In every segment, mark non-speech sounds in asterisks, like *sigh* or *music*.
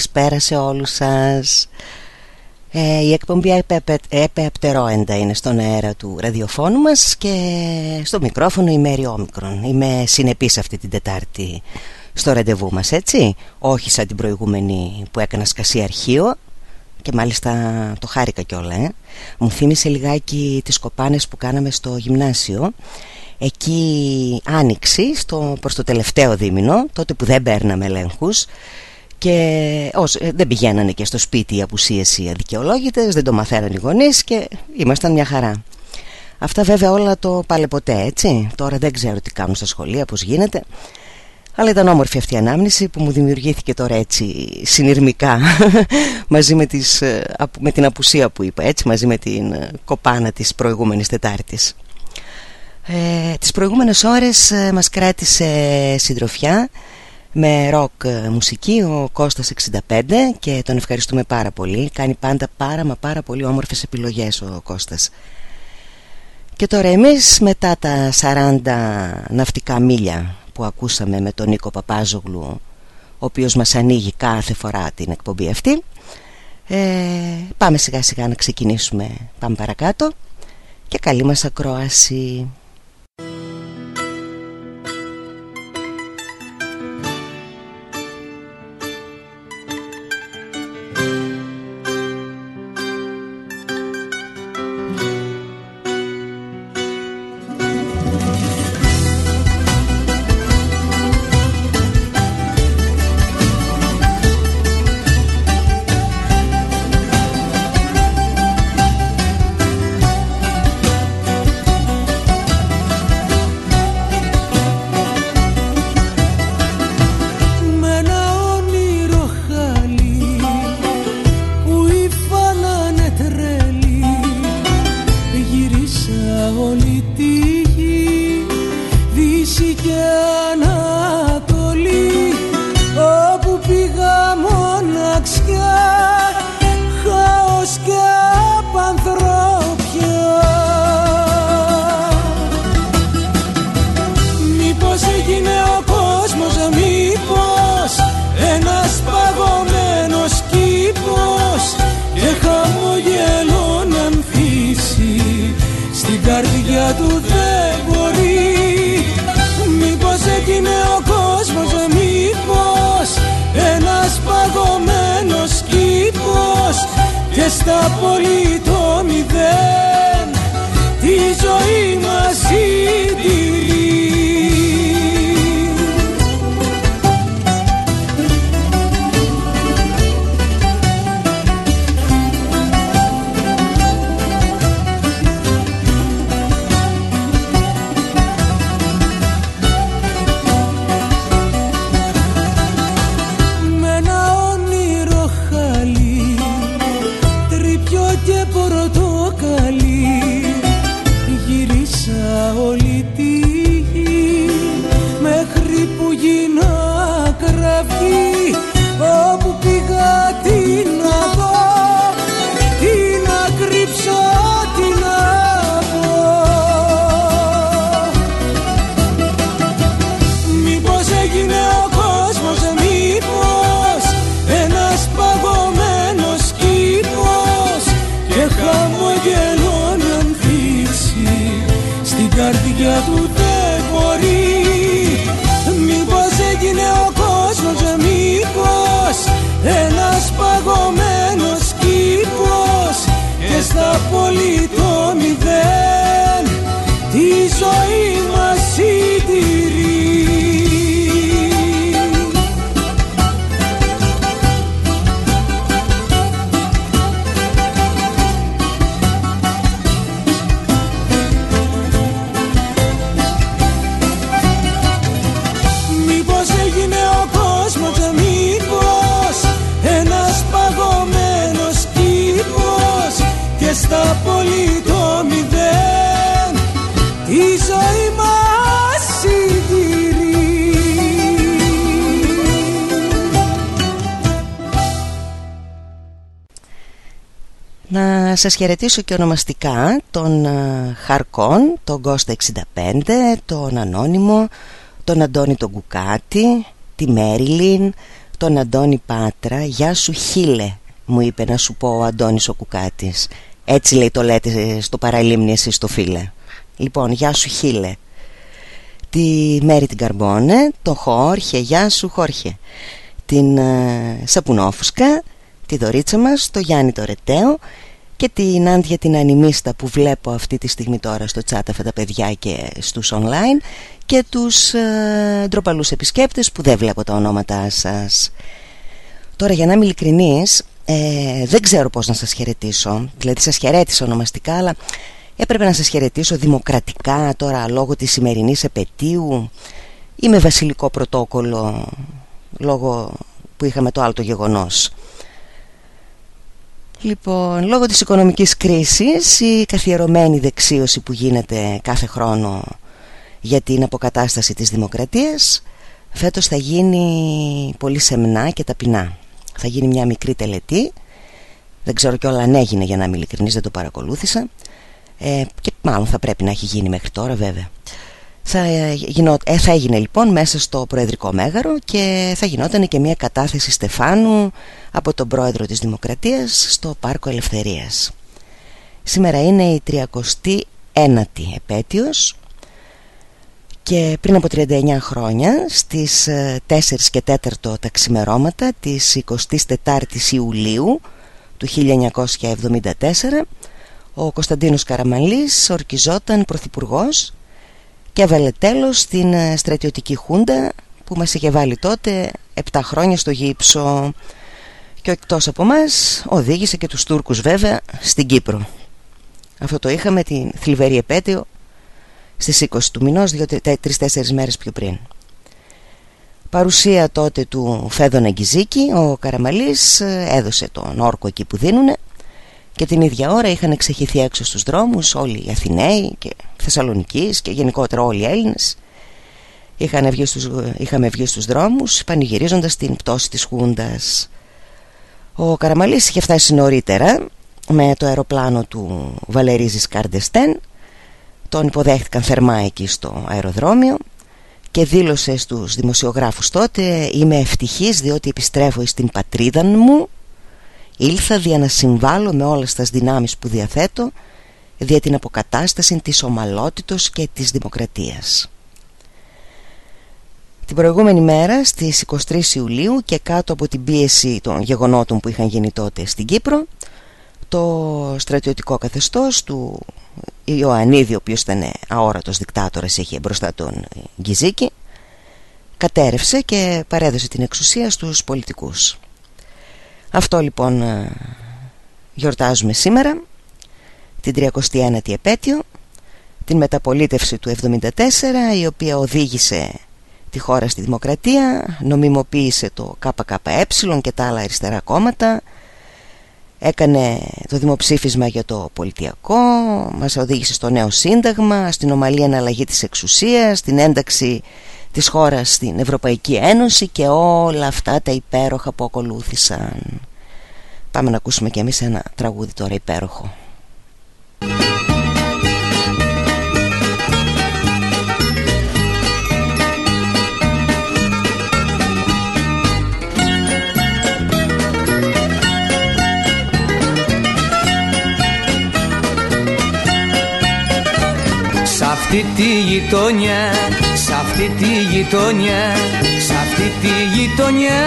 Καλησπέρα, καλησπέρα σε όλους σας ε, Η εκπομπή επεαπτερόεντα είναι στον αέρα του ραδιοφώνου μας Και στο μικρόφωνο η Μέρη Όμικρον Είμαι συνεπής αυτή την Τετάρτη στο ραντεβού μας έτσι Όχι σαν την προηγούμενη που έκανα σκασί αρχείο Και μάλιστα το χάρηκα κιόλα ε. Μου θύμισε λιγάκι τις κοπάνες που κάναμε στο γυμνάσιο εκεί άνοιξη στο, προς το τελευταίο δίμηνο τότε που δεν παίρναμε ελέγχους. Και ως, ε, δεν πηγαίνανε και στο σπίτι οι απουσίες οι αδικαιολόγητες δεν το μαθαίναν οι γονείς και ήμασταν μια χαρά. Αυτά βέβαια όλα το πάλε ποτέ έτσι. Τώρα δεν ξέρω τι κάνουν στα σχολεία πως γίνεται. Αλλά ήταν όμορφη αυτή η ανάμνηση που μου δημιουργήθηκε τώρα έτσι συνειρμικά *laughs* μαζί με, τις, ε, με την απουσία που είπα έτσι μαζί με την ε, κοπάνα της προηγούμενης Τετάρτης. Ε, τις προηγούμενες ώρες ε, μας κράτησε συντροφιά με ροκ ε, μουσική ο Κώστας 65 και τον ευχαριστούμε πάρα πολύ. Κάνει πάντα πάρα μα πάρα πολύ όμορφες επιλογές ο Κώστας. Και τώρα εμείς μετά τα 40 ναυτικά μίλια που ακούσαμε με τον Νίκο Παπάζογλου ο οποίος μας ανοίγει κάθε φορά την εκπομπή αυτή ε, πάμε σιγά σιγά να ξεκινήσουμε πάμε παρακάτω και καλή μας ακρόαση σας χαιρετήσω και ονομαστικά τον uh, Χαρκόν, τον Κώστα 65, τον Ανώνυμο, τον Αντώνη τον Κουκάτη, τη Μέριλιν, τον Αντώνη Πάτρα. Γεια σου χίλε μου είπε να σου πω ο Αντώνης ο Κουκάτης. Έτσι λέει το λέτε στο παραλίμνη εσύ στο φίλε. Λοιπόν γεια σου χίλε Τη Μέρη την Καρμπόνε Το Χόρχε Γεια σου Χόρχε Την uh, Σαπουνόφουσκα Τη Δωρίτσα μας Το Γιάννη το Ρετέο και την Άντια την Ανιμίστα που βλέπω αυτή τη στιγμή τώρα στο chat αυτά τα παιδιά και στους online και τους ε, ντροπαλούς επισκέπτες που δεν βλέπω τα ονόματά σας. Τώρα για να είμαι ειλικρινής ε, δεν ξέρω πώς να σας χαιρετήσω, δηλαδή σας χαιρέτησα ονομαστικά αλλά έπρεπε να σας χαιρετήσω δημοκρατικά τώρα λόγω της σημερινής επαιτίου ή με βασιλικό πρωτόκολλο λόγω που είχαμε το άλλο το γεγονός. Λοιπόν, λόγω της οικονομικής κρίσης η καθιερωμένη δεξίωση που γίνεται κάθε χρόνο για την αποκατάσταση της δημοκρατίας φέτος θα γίνει πολύ σεμνά και ταπεινά. Θα γίνει μια μικρή τελετή, δεν ξέρω και όλα αν έγινε για να είμαι ειλικρινής, δεν το παρακολούθησα ε, και μάλλον θα πρέπει να έχει γίνει μέχρι τώρα βέβαια. Θα, ε, ε, θα έγινε λοιπόν μέσα στο Προεδρικό Μέγαρο και θα γινόταν και μια κατάθεση Στεφάνου από τον Πρόεδρο της Δημοκρατίας στο Πάρκο Ελευθερίας. Σήμερα είναι η 39η επέτειος και πριν από 39 χρόνια στις 4 ε, και 4 τα ξημερώματα της 24ης Ιουλίου του 1974 ο Κωνσταντίνος Καραμαλής ορκιζόταν πρωθυπουργός και έβαλε τέλος στην ε, στρατιωτική χούντα που μας είχε βάλει τότε 7 χρόνια στο γύψο και εκτός από μας οδήγησε και τους Τούρκους βέβαια στην Κύπρο. Αυτό το είχαμε την θλιβερή επέτειο στις 20 του μηνός, τρεις-τέσσερις μέρες πιο πριν. Παρουσία τότε του Φέδωνα Γκυζίκη, ο Καραμαλής ε, έδωσε τον όρκο εκεί που δίνουνε και την ίδια ώρα είχαν εξεχηθεί έξω στους δρόμους όλοι οι Αθηναίοι και Θεσσαλονικείς και γενικότερα όλοι οι Έλληνες. Είχαν βγει στους, είχαμε βγει στους δρόμους πανηγυρίζοντας την πτώση της Χούντας. Ο Καραμαλής είχε φτάσει νωρίτερα με το αεροπλάνο του Βαλερίζης Καρντεστέν. Τον υποδέχτηκαν θερμά εκεί στο αεροδρόμιο και δήλωσε στους δημοσιογράφους τότε «Είμαι ευτυχής διότι επιστρέφω στην πατρίδα μου Ήλθα δια να συμβάλλω με όλες τις δυνάμεις που διαθέτω δια την αποκατάσταση της ομαλότητος και της δημοκρατίας. Την προηγούμενη μέρα στις 23 Ιουλίου και κάτω από την πίεση των γεγονότων που είχαν γίνει τότε στην Κύπρο το στρατιωτικό καθεστώς του Ιωαννίδη ο οποίος ήταν αόρατος δικτάτορας είχε μπροστά τον Γκυζίκη κατέρευσε και παρέδωσε την εξουσία στους πολιτικούς. Αυτό λοιπόν ε, γιορτάζουμε σήμερα την 39η επέτειο την μεταπολίτευση του 1974 η οποία οδήγησε τη χώρα στη δημοκρατία νομιμοποίησε το ΚΚΕ και τα άλλα αριστερά κόμματα έκανε το δημοψήφισμα για το πολιτιακό μας οδήγησε στο νέο σύνταγμα στην ομαλή αναλλαγή της εξουσίας στην ένταξη της χώρας στην Ευρωπαϊκή Ένωση και όλα αυτά τα υπέροχα που ακολούθησαν. Πάμε να ακούσουμε και εμείς ένα τραγούδι τώρα υπέροχο. Αυτή τη γειτονιά, σ' αυτή τη γειτονιά, σ' αυτή τη γειτονιά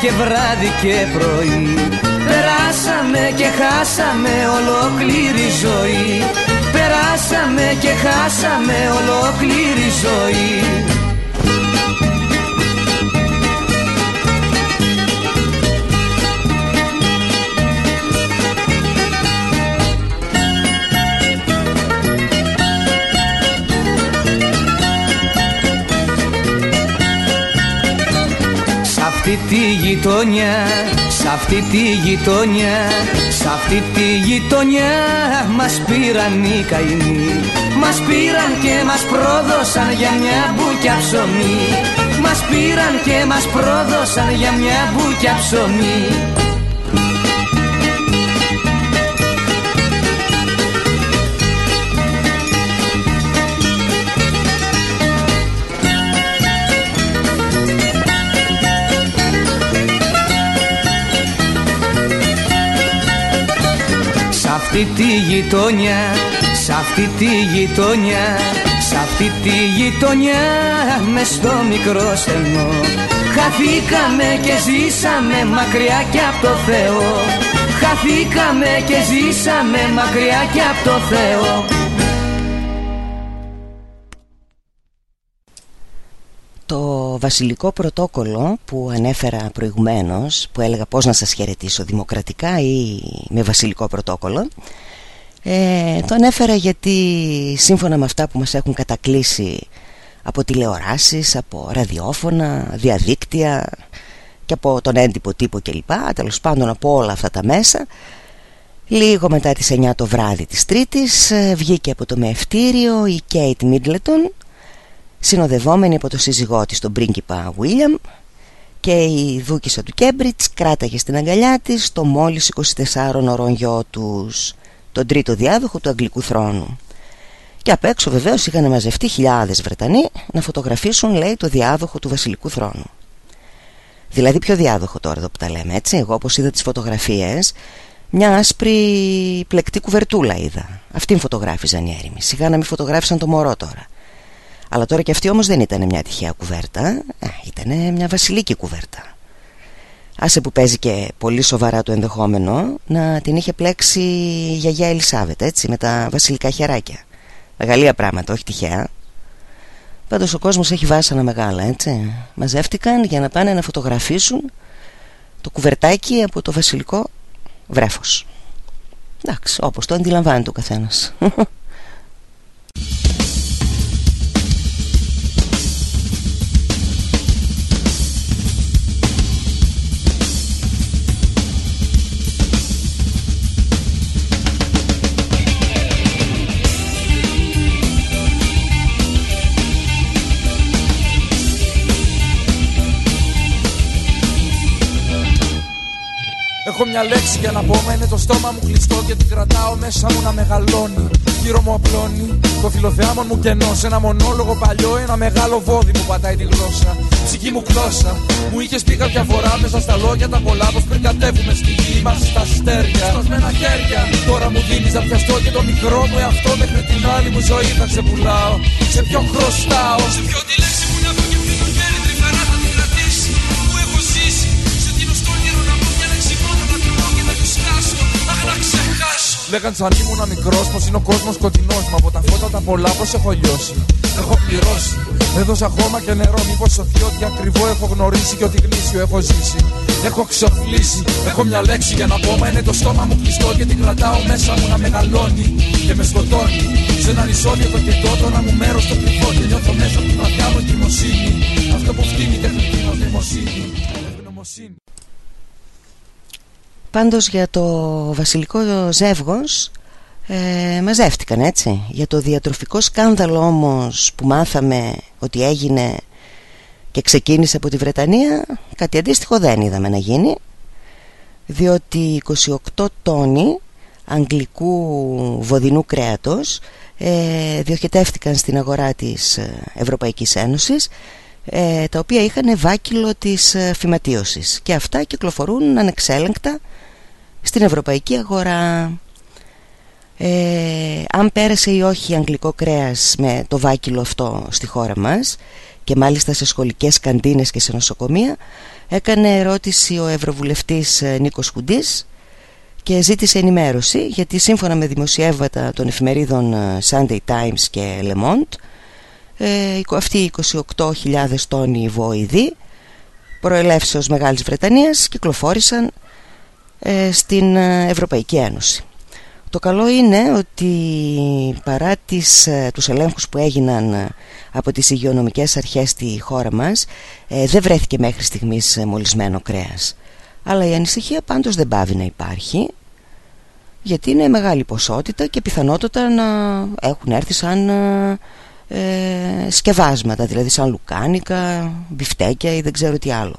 και βράδυ και πρωί. Περάσαμε και χάσαμε ολόκληρη ζωή. Περάσαμε και χάσαμε ολόκληρη ζωή αυτή τη γειτονιά, σ' αυτή τη γειτονιά, σ' αυτή τη γειτονιά μας πήραν οι καημοί. Μας πήραν και μας πρόδωσαν για μια μπουκιά ψωμί. Μας πήραν και μας πρόδωσαν για μια μπουκιά ψωμί αυτή τη γειτονιά, σ' αυτή τη γειτονιά, σ' αυτή τη γειτονιά μες στο μικρό στενό. Χαθήκαμε και ζήσαμε μακριά και από το Θεό. Χαθήκαμε και ζήσαμε μακριά και από το Θεό Το βασιλικό πρωτόκολλο που ανέφερα προηγουμένως Που έλεγα πώς να σας χαιρετήσω Δημοκρατικά ή με βασιλικό πρωτόκολλο ε, Το ανέφερα γιατί σύμφωνα με αυτά που μας έχουν κατακλείσει Από τηλεοράσεις, από ραδιόφωνα, διαδίκτυα Και από τον έντυπο τύπο κλπ Τέλος πάντων από όλα αυτά τα μέσα Λίγο μετά τις 9 το βράδυ της Τρίτης ε, βγήκε από το μεευτήριο η Κέιτ Μίτλετον συνοδευόμενη από το σύζυγό της τον πρίγκιπα Βίλιαμ και η δούκισα του Κέμπριτς κράταγε στην αγκαλιά της το μόλις 24 ωρών γιο τους τον τρίτο διάδοχο του Αγγλικού θρόνου. Και απ' έξω βεβαίως είχαν μαζευτεί χιλιάδες Βρετανοί να φωτογραφίσουν λέει το διάδοχο του βασιλικού θρόνου. Δηλαδή ποιο διάδοχο τώρα εδώ που τα λέμε έτσι; Εγώ όπως είδα τις φωτογραφίες Μια άσπρη πλεκτή κουβερτούλα είδα. Αυτήν φωτογράφιζαν οι έρημοι. Σιγά να μην φωτογράφησαν το μωρό τώρα αλλά τώρα και αυτή όμως δεν ήταν μια τυχαία κουβέρτα. Ε, Ήταν μια βασιλική κουβέρτα. Άσε που παίζει και πολύ σοβαρά το ενδεχόμενο Να την είχε πλέξει η γιαγιά Ελισάβετ έτσι Με τα βασιλικά χεράκια. Μεγαλεία πράγματα όχι τυχαία. Πάντως ο κόσμος έχει βάσανα μεγάλα έτσι. Μαζεύτηκαν για να πάνε να φωτογραφίσουν Το κουβερτάκι από το βασιλικό βρέφος. Εντάξει όπως το αντιλαμβάνεται ο καθένας *laughs* Έχω μια λέξη για να πω, μα είναι το στόμα μου κλειστό και την κρατάω μέσα μου να μεγαλώνει. Γύρω μου απλώνει το φιλοθεάμον μου κενός. Σε ένα μονόλογο παλιό, ένα μεγάλο βόδι μου πατάει τη γλώσσα. Ψυχή μου κλώσσα. Μου είχες πει κάποια φορά μέσα στα λόγια τα πολλά πως πριν κατέβουμε στη γη μα στα αστέρια. Στασμένα χέρια. Τώρα μου δίνεις να πιαστώ και το μικρό μου εαυτό μέχρι την άλλη μου ζωή θα ξεπουλάω. Σε ποιον χρωστάω. Σε ποιον Λέγαν σαν ήμουν μικρός πως είναι ο κόσμος κοντινός. Μα από τα φώτα τα πολλά πω έχω λιώσει. Έχω πληρώσει. Έδωσα χώμα και νερό. Μήπως σωθεί ότι ακριβό έχω γνωρίσει και ότι γνήσιο έχω ζήσει. Έχω ξοφλήσει. Έχω μια λέξη για να πω. Μα είναι το στόμα μου κλειστό και την κρατάω μέσα μου να μεγαλώνει. Και με σκοτώνει. Σε ένα νησόδι το και το να μου μέρος το κρυφό. Και νιώθω μέσα από την καρδιά μου εγκυμοσύνη. Αυτό που φτύνει τεχνητή νοημοσύνη. Ευγνωμοσύνη. Πάντως για το βασιλικό ζεύγος ε, μαζεύτηκαν έτσι. Για το διατροφικό σκάνδαλο όμως που μάθαμε ότι έγινε και ξεκίνησε από τη Βρετανία Κάτι αντίστοιχο δεν είδαμε να γίνει Διότι 28 τόνοι αγγλικού βοδινού κρέατος ε, διοχετεύτηκαν στην αγορά της ε, Ευρωπαϊκής Ένωσης ε, τα οποία είχαν βάκυλο της ε, φυματίωσης. Και αυτά κυκλοφορούν ανεξέλεγκτα στην ευρωπαϊκή αγορά. Ε, αν πέρασε ή όχι αγγλικό κρέας με το βάκυλο αυτό στη χώρα μας και μάλιστα σε σχολικές καντίνες και σε νοσοκομεία έκανε ερώτηση ο Ευρωβουλευτής ε, Νίκος Χουντής και ζήτησε ενημέρωση γιατί σύμφωνα με δημοσιεύματα των εφημερίδων ε, Sunday Times και Le Monde ε, αυτοί οι 28.000 τόνοι βοηδοί προελεύσεως Μεγάλης Βρετανίας κυκλοφόρησαν ε, στην ε, Ευρωπαϊκή Ένωση. Το καλό είναι ότι παρά τις, ε, τους ελέγχους που έγιναν από τις υγειονομικές αρχές στη χώρα μας δεν βρέθηκε μέχρι στιγμής μολυσμένο κρέας. Αλλά η ανησυχία πάντως δεν πάβει να υπάρχει γιατί είναι μεγάλη ποσότητα και πιθανότατα να έχουν έρθει σαν ε, σκευάσματα, δηλαδή σαν λουκάνικα, μπιφτέκια ή δεν ξέρω τι άλλο.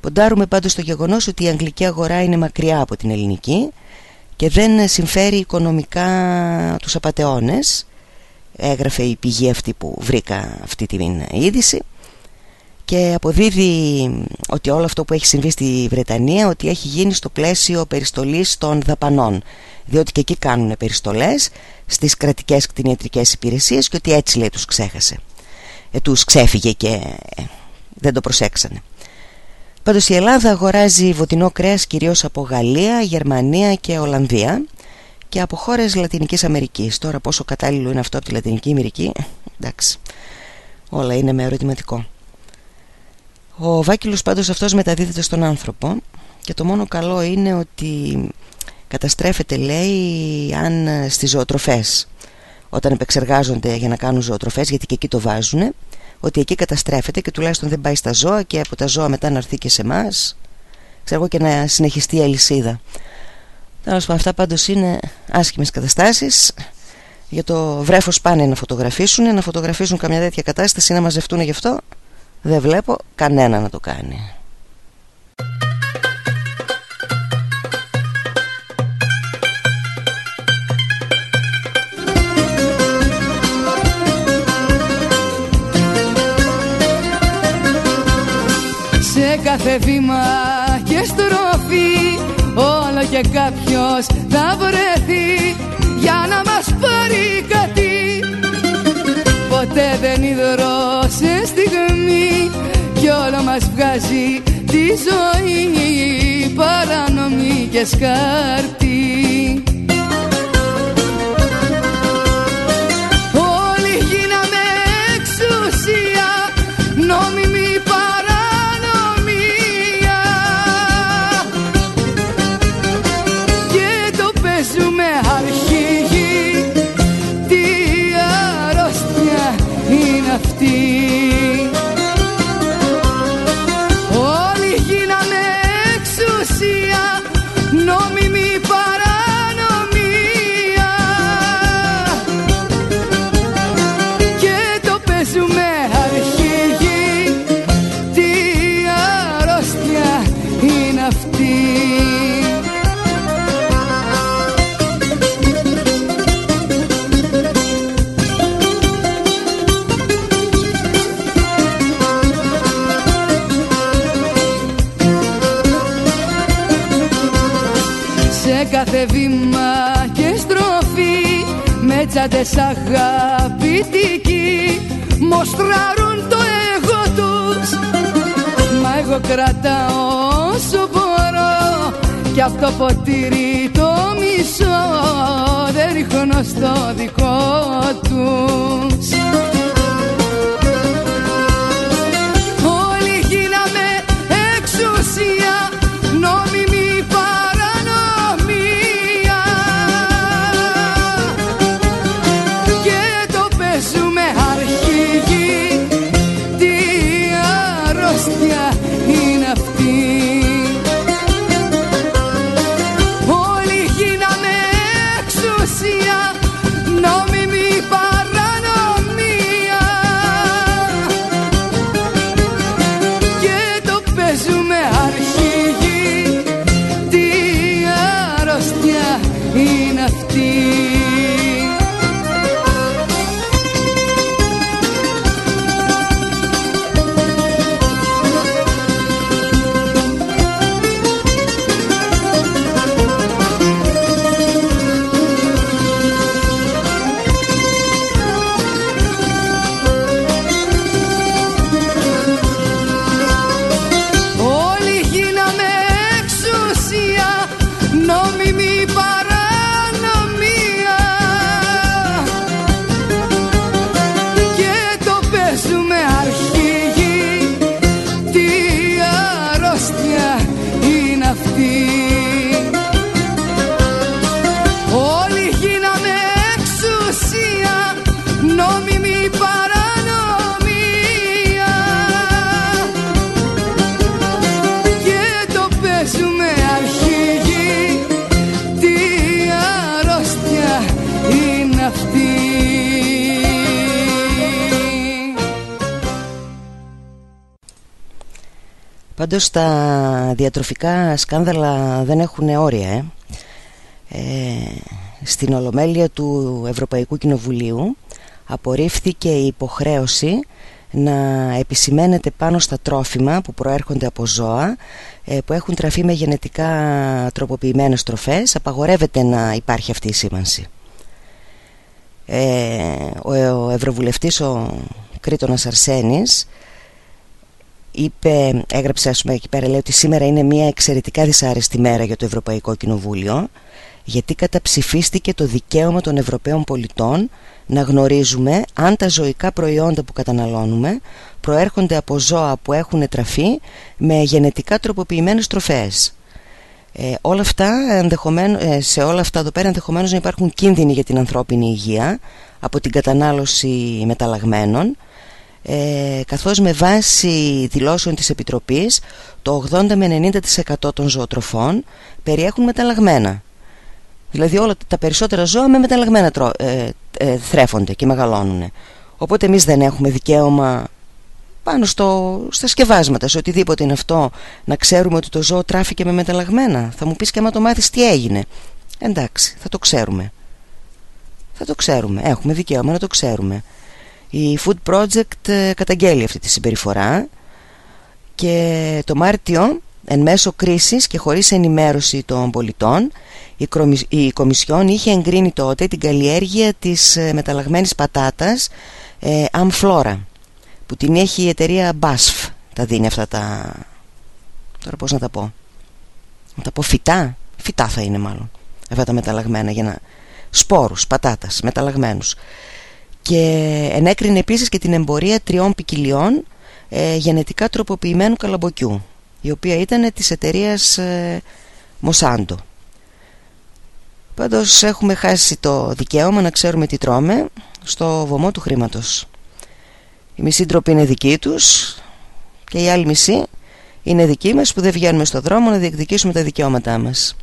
Ποντάρουμε πάντως στο γεγονός ότι η αγγλική αγορά είναι μακριά από την ελληνική και δεν συμφέρει οικονομικά τους απατεώνες. Έγραφε η πηγή αυτή που βρήκα αυτή την είδηση. Και αποδίδει ότι όλο αυτό που έχει συμβεί στη Βρετανία ότι έχει γίνει στο πλαίσιο περιστολής των δαπανών. Διότι και εκεί κάνουν περιστολές στις κρατικές κτηνιατρικές υπηρεσίες και ότι έτσι λέει τους ξέχασε. Ε, τους ξέφυγε και ε, δεν το προσέξανε Πάντως η Ελλάδα αγοράζει βοτινό κρέας κυρίως από Γαλλία, Γερμανία και Ολλανδία και από χώρες Λατινικής Αμερικής. Τώρα πόσο κατάλληλο είναι αυτό από τη Λατινική Αμερική, εντάξει, όλα είναι με ερωτηματικό. Ο βάκυλος πάντως αυτός μεταδίδεται στον άνθρωπο και το μόνο καλό είναι ότι καταστρέφεται λέει αν στις ζωοτροφές όταν επεξεργάζονται για να κάνουν ζωοτροφές γιατί και εκεί το βάζουν ότι εκεί καταστρέφεται και τουλάχιστον δεν πάει στα ζώα και από τα ζώα μετά να έρθει και σε εμάς. ξέρω και να συνεχιστεί η αλυσίδα. Τέλος πάντων αυτά πάντως είναι άσχημες καταστάσεις. Για το βρέφος πάνε να φωτογραφίσουν. Να φωτογραφίσουν καμιά τέτοια κατάσταση να μαζευτούν γι' αυτό. Δεν βλέπω κανένα να το κάνει Σε κάθε βήμα και στροφή Όλο και κάποιος θα βρεθεί Για να μας πάρει κάτι. Ποτέ δεν υδρώσε στιγμή Κι όλο μας βγάζει τη ζωή. Παρανομή και σκάρτη με τσάντες αγαπητικοί μοστράρουν το εγώ τους. Μα εγώ κρατάω όσο μπορώ κι αυτό το ποτήρι το μισό. Δεν ρίχνω στο δικό τους Πάντως τα διατροφικά σκάνδαλα δεν έχουν όρια ε. Ε, Στην Ολομέλεια του Ευρωπαϊκού Κοινοβουλίου απορρίφθηκε η υποχρέωση να επισημαίνεται πάνω στα τρόφιμα που προέρχονται από ζώα ε, που έχουν τραφεί με γενετικά τροποποιημένες τροφές απαγορεύεται να υπάρχει αυτή η σήμανση ε, ο, ο Ευρωβουλευτής ο Κρήτονας Αρσένης είπε, έγραψε ας πούμε εκεί πέρα λέει ότι σήμερα είναι μια εξαιρετικά δυσάρεστη μέρα για το Ευρωπαϊκό Κοινοβούλιο γιατί καταψηφίστηκε το δικαίωμα των Ευρωπαίων πολιτών να γνωρίζουμε αν τα ζωικά προϊόντα που καταναλώνουμε προέρχονται από ζώα που έχουν τραφεί με γενετικά τροποποιημένες τροφές. Ε, όλα αυτά, ε, σε όλα αυτά εδώ πέρα ενδεχομένως να υπάρχουν κίνδυνοι για την ανθρώπινη υγεία από την κατανάλωση μεταλλαγμένων ε, καθώς με βάση δηλώσεων της Επιτροπής το 80 με 90% των ζωοτροφών περιέχουν μεταλλαγμένα Δηλαδή όλα τα περισσότερα ζώα με μεταλλαγμένα τρώ, ε, ε, θρέφονται και μεγαλώνουν. Οπότε εμείς δεν έχουμε δικαίωμα πάνω στο, στα σκευάσματα, σε οτιδήποτε είναι αυτό, να ξέρουμε ότι το ζώο τράφηκε με μεταλλαγμένα. Θα μου πεις και άμα το μάθεις τι έγινε. Εντάξει, θα το ξέρουμε. Θα το ξέρουμε. Έχουμε δικαίωμα να το ξέρουμε. Η Food Project ε, καταγγέλει αυτή τη συμπεριφορά και το Μάρτιο εν μέσω κρίσης και χωρίς ενημέρωση των πολιτών η Κομισιόν είχε εγκρίνει τότε την καλλιέργεια της ε, μεταλλαγμένης πατάτας ε, Amflora που την έχει η εταιρεία BASF τα δίνει αυτά τα τώρα πώς να τα πω να τα πω φυτά φυτά θα είναι μάλλον αυτά τα μεταλλαγμένα για να σπόρους πατάτας μεταλλαγμένους και ενέκρινε επίσης και την εμπορία τριών ποικιλιών ε, γενετικά τροποποιημένου καλαμποκιού η οποία ήταν της εταιρείας ε, Μοσάντο Πάντως έχουμε χάσει το δικαίωμα να ξέρουμε τι τρώμε στο βωμό του χρήματος. Η μισή ντροπή είναι δική τους και η άλλη μισή είναι δική μας που δεν βγαίνουμε στο δρόμο να διεκδικήσουμε τα δικαιώματά μας.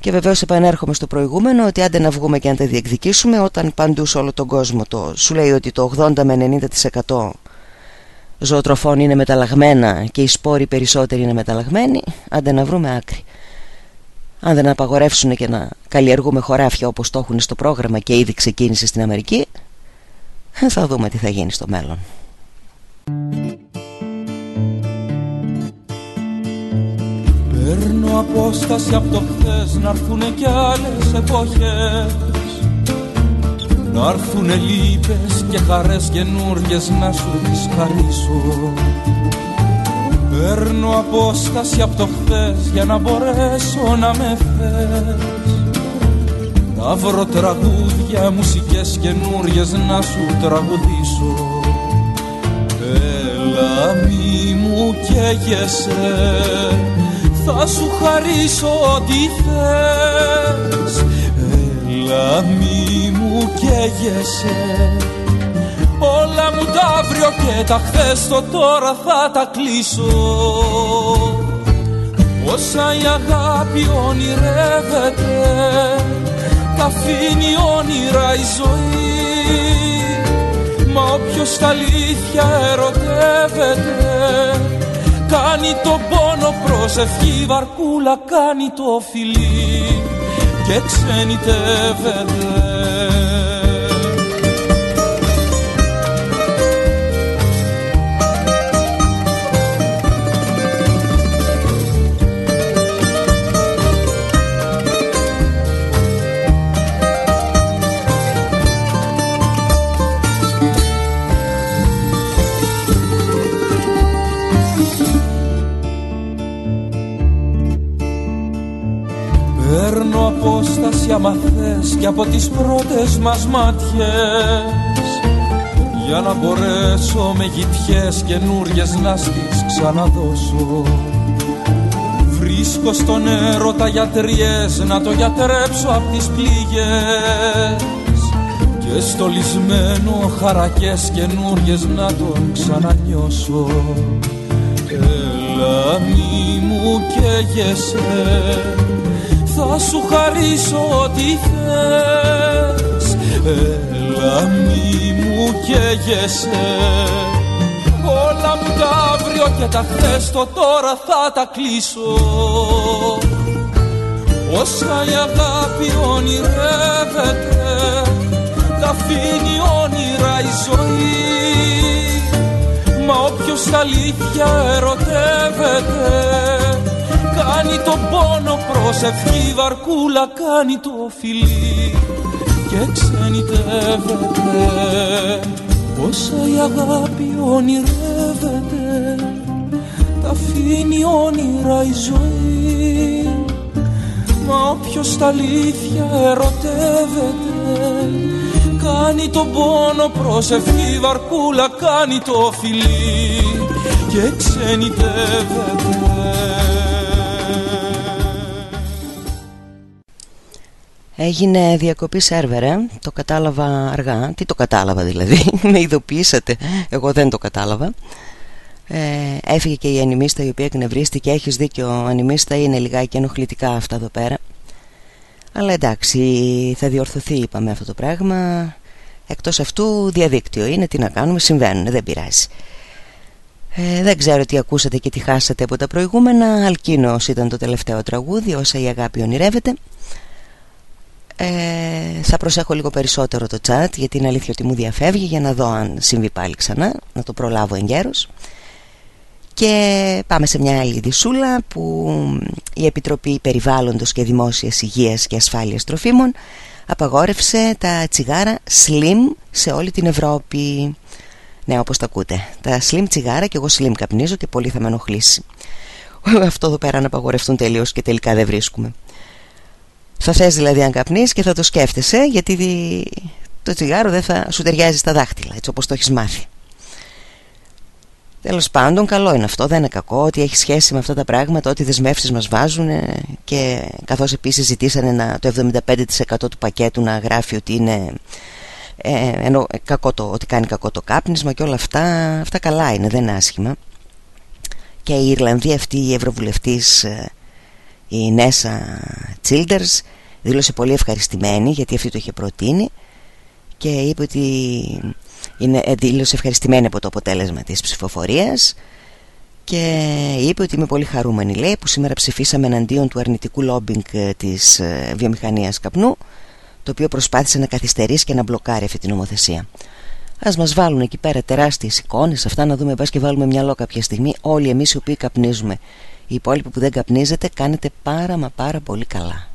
Και βεβαίως επανέρχομαι στο προηγούμενο ότι άντε να βγούμε και να τα διεκδικήσουμε όταν παντού σε όλο τον κόσμο το, σου λέει ότι το 80 με 90% ζωοτροφών είναι μεταλλαγμένα και οι σπόροι περισσότεροι είναι μεταλλαγμένοι, άντε να βρούμε άκρη. Αν δεν απαγορεύσουν και να καλλιεργούμε χωράφια όπως το έχουν στο πρόγραμμα και ήδη ξεκίνησε στην Αμερική θα δούμε τι θα γίνει στο μέλλον. Παίρνω απόσταση από το χθες να έρθουνε κι άλλες εποχές. Να έρθουνε λύπες και χαρές καινούργιες να σου τις χαρίσω. Παίρνω απόσταση από το χθες για να μπορέσω να με θες. Να βρω τραγούδια, μουσικές καινούριες να σου τραγουδήσω. Έλα μη μου καίγεσαι θα σου χαρίσω ό,τι θες. Έλα μη μου καίγεσαι. Όλα μου τα αύριο και τα χθες το τώρα θα τα κλείσω. Όσα η αγάπη ονειρεύεται Τα αφήνει όνειρα η ζωή. Μα όποιος τα αλήθεια ερωτεύεται Κάνει το πόνο προσευχή βαρκούλα Κάνει το φιλί. Και ξενιτεύεται απόσταση άμα θες και από τις πρώτες μας μάτιες. Για να μπορέσω με γητιές καινούριες να στις ξαναδώσω. Βρίσκω στον έρωτα γιατριές να το γιατρέψω απ' τις πληγές. Και στολισμένο χαρακές καινούριες να τον ξανανιώσω. Έλα μη μου καίγεσαι θα σου χαρίσω ό,τι θες. Έλα μη μου καίγεσαι. Όλα μου τα αύριο και τα χθες το τώρα θα τα κλείσω. Όσα η αγάπη ονειρεύεται Τα αφήνει όνειρα η ζωή. Στα αλήθεια ερωτεύεται Κάνει τον πόνο προσευχή βαρκούλα κάνει το φιλί. Και ξενιτεύεται Όσα η αγάπη ονειρεύεται. Τα αφήνει όνειρα η ζωή. Μα όποιος στα αλήθεια ερωτεύεται Κάνει τον πόνο προσευχή βαρκούλα Κάνει το φιλί. Και ξενιτεύεται Έγινε διακοπή σερβερ, ε. το κατάλαβα αργά. Τι το κατάλαβα δηλαδή, *laughs* με ειδοποιήσατε. Εγώ δεν το κατάλαβα. Ε, έφυγε και η ανημίστα η οποία εκνευρίστηκε. Έχεις δίκιο, ανημίστα είναι λιγάκι ενοχλητικά αυτά εδώ πέρα. Αλλά εντάξει, θα διορθωθεί είπαμε αυτό το πράγμα. Εκτός αυτού διαδίκτυο είναι, τι να κάνουμε, συμβαίνουν, δεν πειράζει. Ε, δεν ξέρω τι ακούσατε και τι χάσατε από τα προηγούμενα. Αλκίνος ήταν το τελευταίο τραγούδι, όσα η αγάπη ονειρεύεται. Ε, θα προσέχω λίγο περισσότερο το chat γιατί είναι αλήθεια ότι μου διαφεύγει για να δω αν συμβεί πάλι ξανά, να το προλάβω εγκαίρως. Και πάμε σε μια άλλη δισούλα που η Επιτροπή Περιβάλλοντος και Δημόσιας Υγείας και Ασφάλειας Τροφίμων απαγόρευσε τα τσιγάρα slim σε όλη την Ευρώπη. Ναι, όπως τα ακούτε. Τα slim τσιγάρα και εγώ slim καπνίζω και πολύ θα με ενοχλήσει. Αυτό εδώ πέρα να απαγορευτούν τελείως και τελικά δεν βρίσκουμε. Θα θες δηλαδή αν καπνείς και θα το σκέφτεσαι γιατί το τσιγάρο δεν θα σου ταιριάζει στα δάχτυλα έτσι όπως το έχεις μάθει. Τέλος πάντων, καλό είναι αυτό, δεν είναι κακό ότι έχει σχέση με αυτά τα πράγματα, ότι οι δεσμεύσεις μας βάζουν και καθώς επίσης ζητήσανε να, το 75% του πακέτου να γράφει ότι είναι. Ε, ενώ κακό το, ότι κάνει κακό το κάπνισμα και όλα αυτά, αυτά καλά είναι, δεν είναι άσχημα. Και η Ιρλανδία αυτή, η Ευρωβουλευτής, ε, η Νέσα Τσίλντερς, δήλωσε πολύ ευχαριστημένη γιατί αυτή το είχε προτείνει και είπε ότι είναι δήλωσε ευχαριστημένη από το αποτέλεσμα της ψηφοφορίας και είπε ότι είμαι πολύ χαρούμενη λέει που σήμερα ψηφίσαμε εναντίον του αρνητικού λόμπινγκ ε, της ε, βιομηχανίας καπνού το οποίο προσπάθησε να καθυστερήσει και να μπλοκάρει αυτή την νομοθεσία. Ας μας βάλουν εκεί πέρα τεράστιες εικόνες αυτά να δούμε μπας και βάλουμε μυαλό κάποια στιγμή όλοι εμείς οι οποίοι καπνίζουμε οι υπόλοιποι που δεν καπνίζετε κάνετε πάρα μα πάρα πολύ καλά.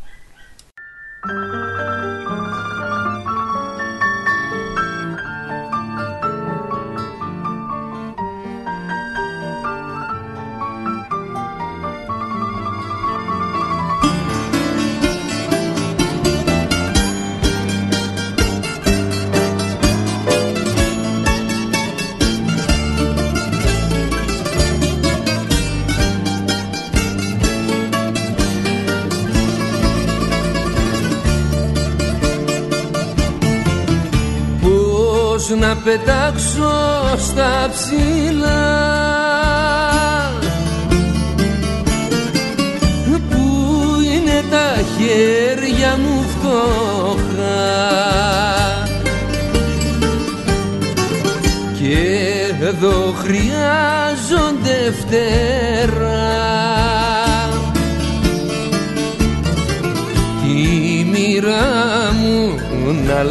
Να πετάξω στα ψηλά. Πού είναι τα χέρια μου φτωχά. Και εδώ χρειάζονται φτερά. Τη μοίρα μου να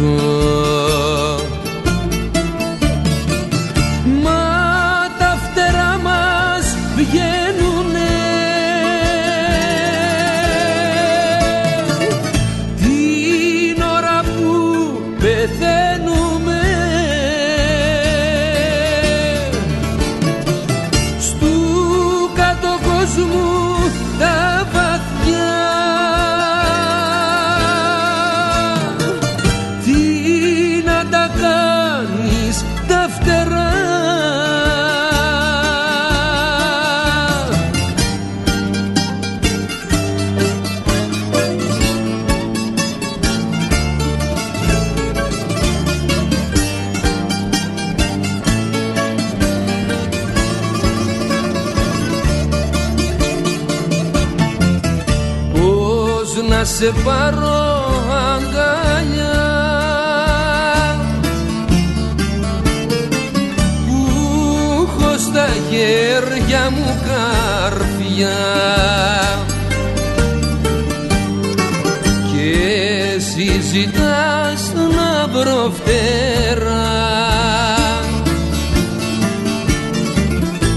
good. σε πάρω αγκαλιά στα χέρια μου καρφιά. Και συζητάς να βρω φτερά.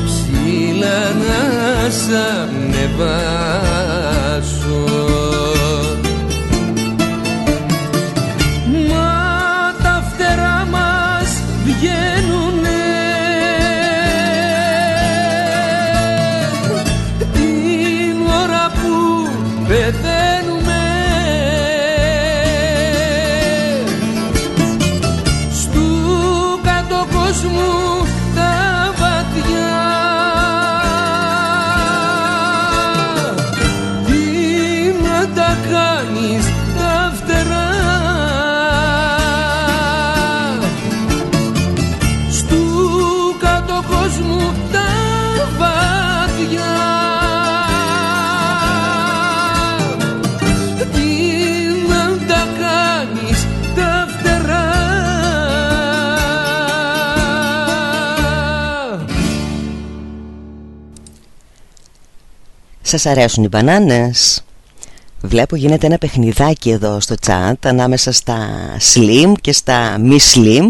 Ψηλά να σ' Σας αρέσουν οι μπανάνες; Βλέπω γίνεται ένα παιχνιδάκι εδώ στο chat ανάμεσα στα slim και στα μη slim.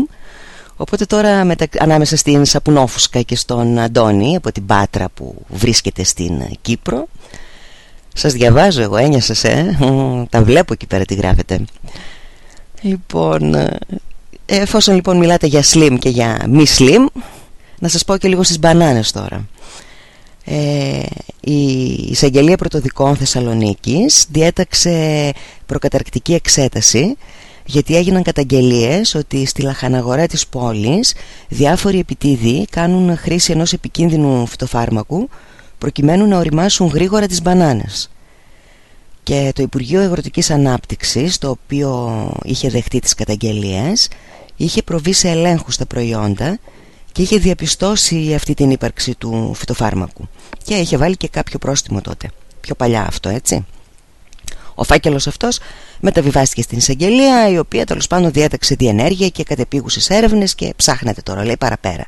Οπότε τώρα μετα... ανάμεσα στην Σαπουνόφουσκα και στον Αντώνη από την Πάτρα που βρίσκεται στην Κύπρο Σας διαβάζω εγώ, ένιωσες ε, *laughs* τα βλέπω εκεί πέρα τι γράφετε. Λοιπόν, ε, εφόσον λοιπόν μιλάτε για slim και για μη slim Να σας πω και λίγο στις μπανάνες τώρα. ε, η Εισαγγελία Πρωτοδικών Θεσσαλονίκης διέταξε προκαταρκτική εξέταση γιατί έγιναν καταγγελίες ότι στη λαχαναγορά της πόλης διάφοροι επιτίδοι κάνουν χρήση ενός επικίνδυνου φυτοφάρμακου προκειμένου να οριμάσουν γρήγορα τις μπανάνες. Και το Υπουργείο Αγροτικής Ανάπτυξης, το οποίο είχε δεχτεί τις καταγγελίες, είχε προβεί σε ελέγχους στα προϊόντα και είχε διαπιστώσει αυτή την ύπαρξη του φυτοφάρμακου. Και είχε βάλει και κάποιο πρόστιμο τότε. Πιο παλιά αυτό έτσι. Ο φάκελος αυτός μεταβιβάστηκε στην εισαγγελία η οποία τέλος πάντων διέταξε διενέργεια και κατεπίγουσες έρευνες και ψάχνεται τώρα λέει παραπέρα.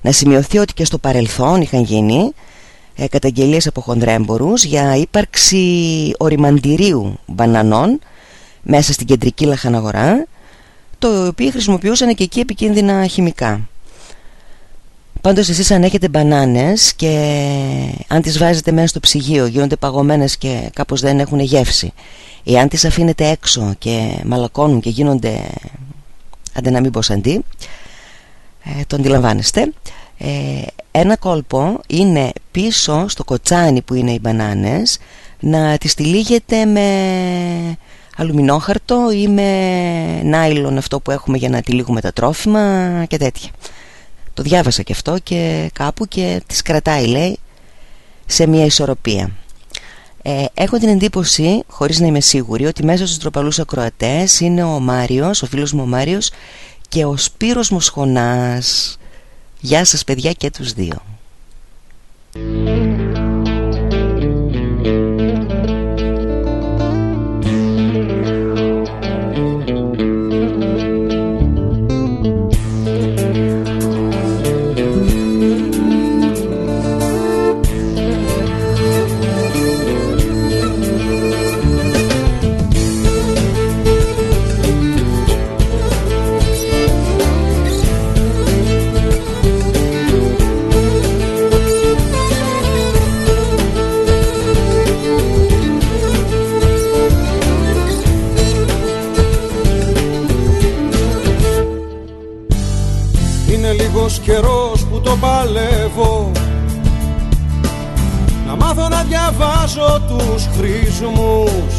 Να σημειωθεί ότι και στο παρελθόν είχαν γίνει ε, καταγγελίες από χονδρέμπορους για ύπαρξη οριμαντηρίου μπανανών μέσα στην κεντρική λαχαναγορά το οποίο χρησιμοποιούσαν και εκεί επικίνδυνα χημικά Πάντως εσείς αν έχετε μπανάνες και αν τις βάζετε μέσα στο ψυγείο γίνονται παγωμένες και κάπως δεν έχουν γεύση. Ή αν τις αφήνετε έξω και μαλακώνουν και γίνονται άντε να μην πω αντί ε, το αντιλαμβάνεστε. Ε, ένα κόλπο είναι πίσω στο κοτσάνι που είναι οι μπανάνες να τις τυλίγετε με αλουμινόχαρτο ή με νάιλον αυτό που έχουμε για να τυλίγουμε τα τρόφιμα και τέτοια το διάβασα και αυτό και κάπου και τις κρατάει λέει σε μια ισορροπία. Ε, έχω την εντύπωση, χωρίς να είμαι σίγουρη, ότι μέσα στους τροπαλούς ακροατές είναι ο Μάριος, ο φίλος μου ο Μάριος και ο Σπύρος Μοσχονάς. Γεια σας παιδιά και τους δύο. Παλεύω. Να μάθω να διαβάζω τους χρήσμους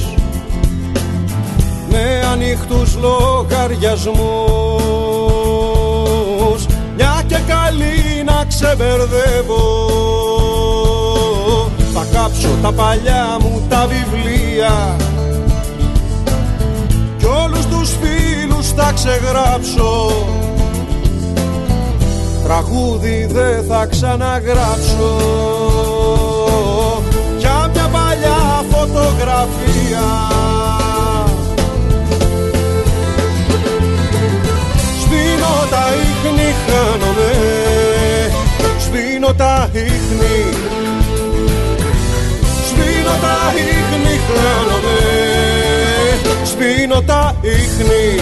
Με ανοιχτούς λογαριασμούς. Μια και καλή να ξεμπερδεύω Θα κάψω τα παλιά μου τα βιβλία Κι όλους τους φίλους θα ξεγράψω Τραγούδι δεν θα ξαναγράψω. Για μια παλιά φωτογραφία. Σβήνω τα ίχνη χάνομαι. Σβήνω τα ίχνη. Σβήνω τα ίχνη χάνομαι. Σβήνω τα ίχνη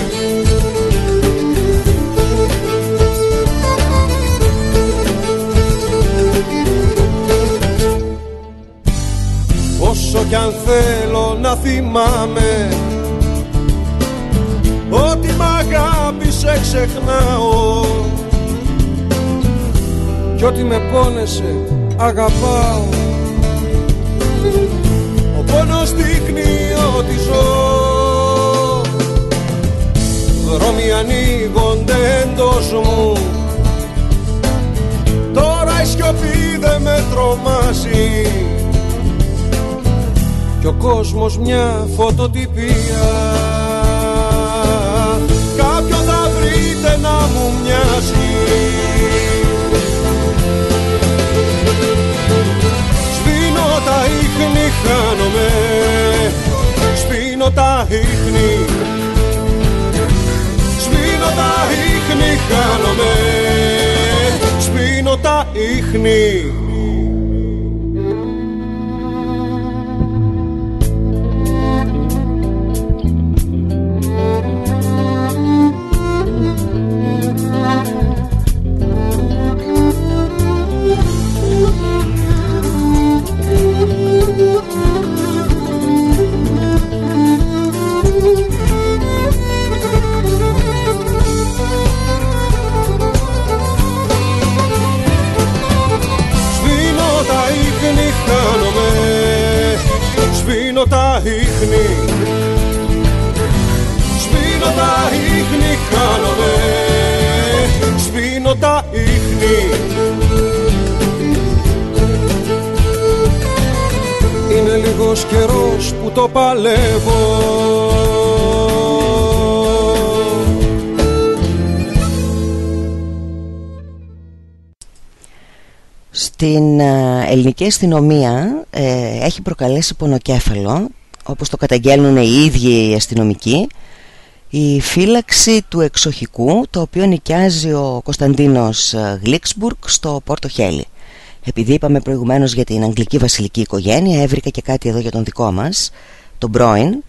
αν θέλω να θυμάμαι. Ότι μ' αγάπησε ξεχνάω Κι ό,τι με πόνεσε αγαπάω. Ο πόνος δείχνει ότι ζω. Δρόμοι ανοίγονται εντός μου. Τώρα η σιωπή δεν με τρομάζει Κι ο κόσμος μια φωτοτυπία. Κάποιον θα βρείτε να μου μοιάζει. Σβήνω τα ίχνη χάνομαι. Σβήνω τα ίχνη. Σβήνω τα ίχνη χάνομαι. Σβήνω τα ίχνη Είναι λίγος καιρός που το παλεύω. Στην ε, ελληνική αστυνομία ε, έχει προκαλέσει πονοκέφαλο όπως το καταγγέλνουν οι ίδιοι οι αστυνομικοί η φύλαξη του εξοχικού το οποίο νοικιάζει ο Κωνσταντίνος ε, Γλίξμπουργκ στο Πόρτο Χέλη. Επειδή είπαμε προηγουμένως για την αγγλική βασιλική οικογένεια έβρικα και κάτι εδώ για τον δικό μας τον πρώην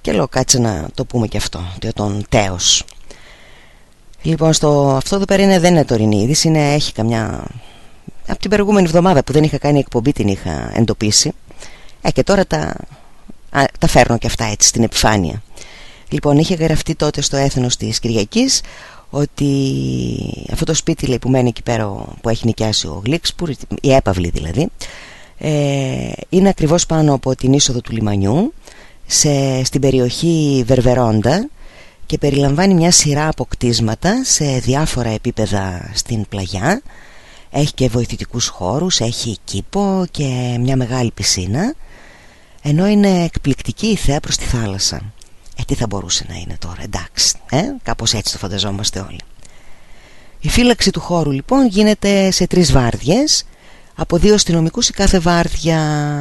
και λέω κάτσε να το πούμε και αυτό για τον Τέος. Λοιπόν στο, αυτό εδώ πέρα είναι, δεν είναι τωρινή είδηση είναι, έχει καμιά από την προηγούμενη εβδομάδα που δεν είχα κάνει εκπομπή την είχα εντοπίσει. Ε, και τώρα τα, α, τα φέρνω και αυτά έτσι στην επιφάνεια λοιπόν είχε γραφτεί τότε στο έθνος της Κυριακής ότι αυτό το σπίτι λέει, που μένει εκεί πέρα που έχει νοικιάσει ο Γλίξπουρ η έπαυλη δηλαδή ε, είναι ακριβώς πάνω από την είσοδο του λιμανιού σε, στην περιοχή Βερβερόντα και περιλαμβάνει μια σειρά αποκτήσματα σε διάφορα επίπεδα στην πλαγιά. Έχει και βοηθητικούς χώρους, έχει κήπο και μια μεγάλη πισίνα ενώ είναι εκπληκτική η θέα προς τη θάλασσα Ε, τι θα μπορούσε να είναι τώρα, εντάξει, ε, κάπως έτσι το φανταζόμαστε όλοι. Η φύλαξη του χώρου λοιπόν γίνεται σε τρεις βάρδιες από δύο αστυνομικούς η κάθε βάρδια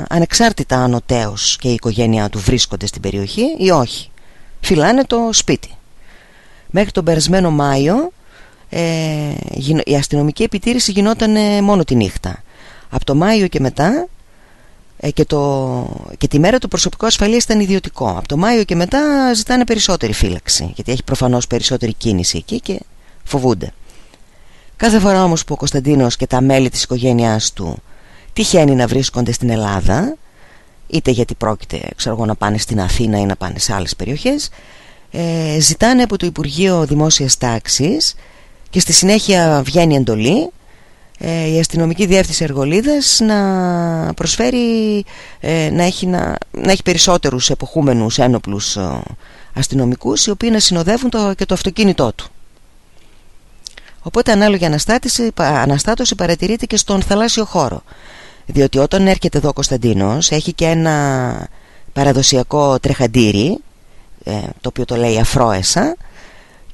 ανεξάρτητα αν ο Τέος και η οικογένειά του βρίσκονται στην περιοχή ή όχι Φυλάνε το σπίτι. Μέχρι τον περασμένο Μάιο ε, η αστυνομική επιτήρηση γινόταν μόνο τη νύχτα. Από το Μάιο και μετά ε, και, το, και τη μέρα το προσωπικό ασφαλείας ήταν ιδιωτικό. Από το Μάιο και μετά ζητάνε περισσότερη φύλαξη γιατί έχει προφανώς περισσότερη κίνηση εκεί και φοβούνται. Κάθε φορά όμως που ο Κωνσταντίνος και τα μέλη της οικογένειάς του τυχαίνει να βρίσκονται στην Ελλάδα είτε γιατί πρόκειται ξέρω να πάνε στην Αθήνα ή να πάνε σε άλλες περιοχές ε, ζητάνε από το Υπουργείο Δημόσιας Τάξης και στη συνέχεια βγαίνει εντολή ε, η αστυνομική διεύθυνση Εργολίδας να προσφέρει ε, να, έχει, να, να έχει περισσότερους εποχούμενους ένοπλους ε, αστυνομικούς οι οποίοι να συνοδεύουν το, και το αυτοκίνητό του. Οπότε ανάλογη αναστάτωση, αναστάτωση παρατηρείται και στον θαλάσσιο χώρο διότι όταν έρχεται εδώ ο Κωνσταντίνος έχει και ένα παραδοσιακό τρεχαντήρι ε, το οποίο το λέει αφρόεσα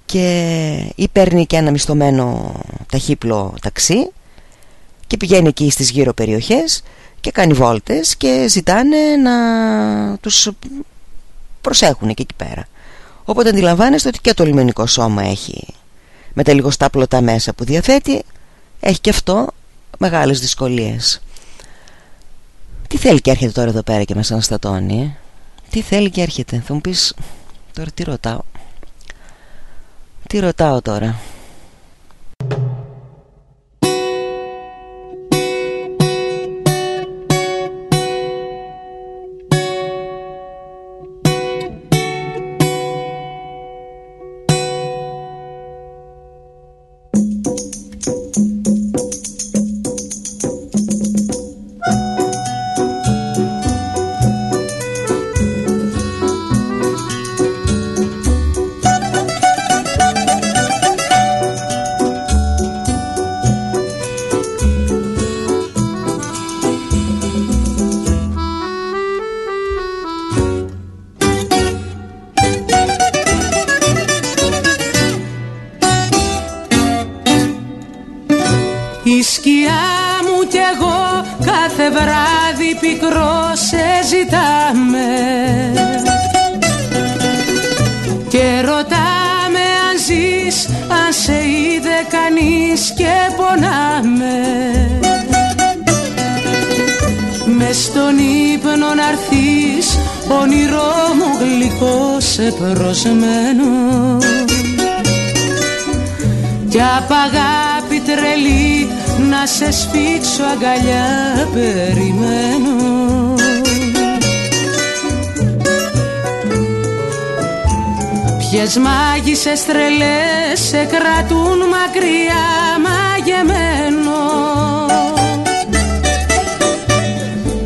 και ή παίρνει και ένα μισθωμένο ταχύπλο ταξί και πηγαίνει εκεί στις γύρω περιοχές και κάνει βόλτες και ζητάνε να τους προσέχουν και εκεί πέρα. Οπότε αντιλαμβάνεστε ότι και το λιμενικό σώμα έχει με τα λιγοστά πλωτά μέσα που διαθέτει έχει και αυτό μεγάλες δυσκολίες. Τι θέλει και έρχεται τώρα εδώ πέρα και μας αναστατώνει ε; τι θέλει και έρχεται θα μου πεις τώρα τι ρωτάω. Τι ρωτάω τώρα; Ύπνο να'ρθείς όνειρό μου γλυκό σε προσμένο κι απ' αγάπη τρελή να σε σφίξω αγκαλιά περιμένω. Ποιες μάγισσες τρελές σε κρατούν μακριά μαγεμένο.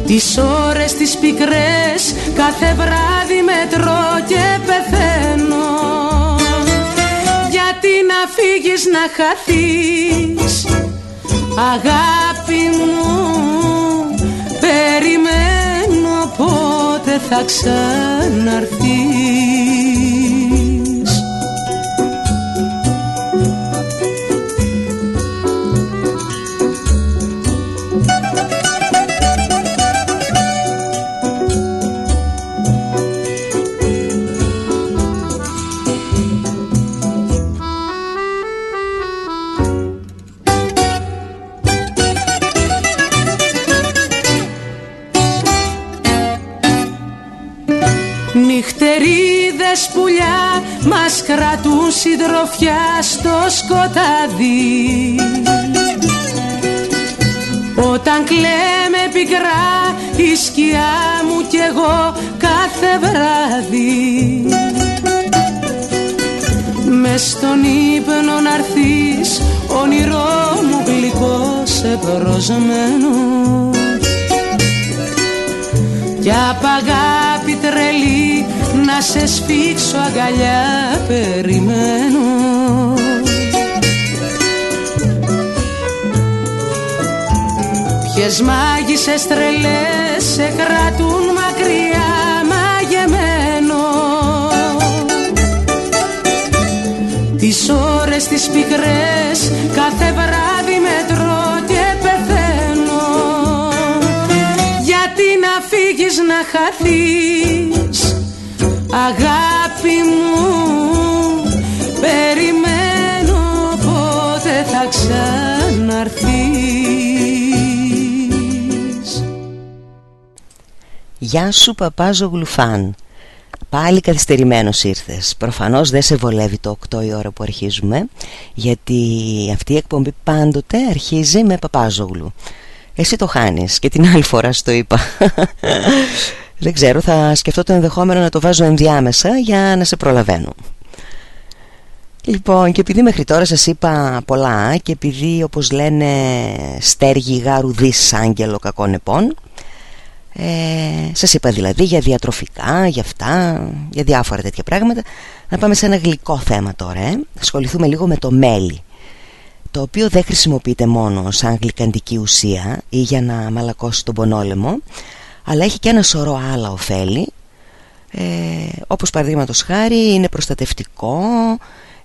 Τις ώρες τις πικρές κάθε βράδυ μετρώ και πεθαίνω. Γιατί να φύγεις να χαθείς αγάπη μου Περιμένω πότε θα ξαναρθείς συντροφιά στο σκοτάδι. Όταν κλαίμε πικρά η σκιά μου κι εγώ κάθε βράδυ. Μες στον ύπνο να'ρθείς όνειρό μου γλυκό σε προσμένο κι απ' αγάπη τρελή να σε σφίξω αγκαλιά περιμένω. Ποιες μάγισσες τρελές σε κρατούν μακριά μαγεμένο. Τις ώρες τις πικρές κάθε βράδυ μετρώ και πεθαίνω. Γιατί να φύγεις να χαθείς Αγάπη ξαναρθείς. Γεια σου παπάζο γλουφάν Πάλι καθυστερημένος ήρθες. Προφανώς δεν σε βολεύει το 8 η ώρα που αρχίζουμε Γιατί αυτή η εκπομπή πάντοτε αρχίζει με παπάζογλου Εσύ το χάνεις και την άλλη φορά στο είπα. *laughs* Δεν ξέρω, θα σκεφτώ το ενδεχόμενο να το βάζω ενδιάμεσα για να σε προλαβαίνω. Λοιπόν, και επειδή μέχρι τώρα σας είπα πολλά και επειδή όπως λένε στέργη γάρου δις άγγελο κακών επών ε, σας είπα δηλαδή για διατροφικά, για αυτά, για διάφορα τέτοια πράγματα να πάμε σε ένα γλυκό θέμα τώρα ε. ασχοληθούμε λίγο με το μέλι το οποίο δεν χρησιμοποιείται μόνο σαν γλυκαντική ουσία ή για να μαλακώσει τον πονόλεμο αλλά έχει και ένα σωρό άλλα ωφέλη ε, όπως παραδείγματος χάρη είναι προστατευτικό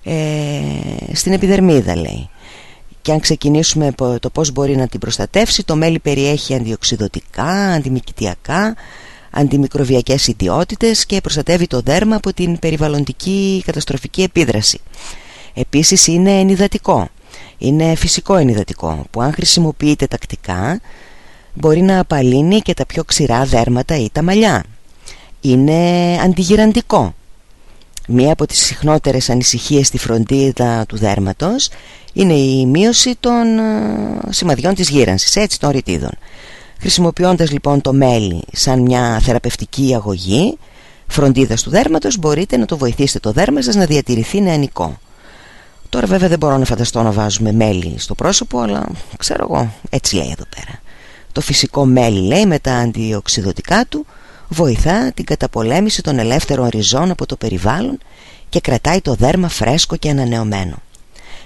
ε, στην επιδερμίδα λέει και αν ξεκινήσουμε το πώς μπορεί να την προστατεύσει το μέλι περιέχει αντιοξυδοτικά, αντιμικητιακά αντιμικροβιακές ιδιότητες και προστατεύει το δέρμα από την περιβαλλοντική καταστροφική επίδραση επίσης είναι ενυδατικό είναι φυσικό ενυδατικό που αν χρησιμοποιείται τακτικά μπορεί να απαλύνει και τα πιο ξηρά δέρματα ή τα μαλλιά. Είναι αντιγυραντικό. Μία από τις συχνότερες ανησυχίες στη φροντίδα του δέρματος είναι η μείωση των ε, σημαδιών της γύρανσης, έτσι των ρητίδων. Χρησιμοποιώντας λοιπόν το μέλι σαν μια θεραπευτική αγωγή φροντίδας του δέρματος μπορείτε να το βοηθήσετε το δέρμα σας να διατηρηθεί νεανικό. Τώρα βέβαια δεν μπορώ να φανταστώ να βάζουμε μέλι στο πρόσωπο αλλά ξέρω εγώ έτσι λέει εδώ πέρα. Το φυσικό μέλι λέει με τα αντιοξυδοτικά του βοηθά την καταπολέμηση των ελεύθερων ριζών από το περιβάλλον και κρατάει το δέρμα φρέσκο και ανανεωμένο.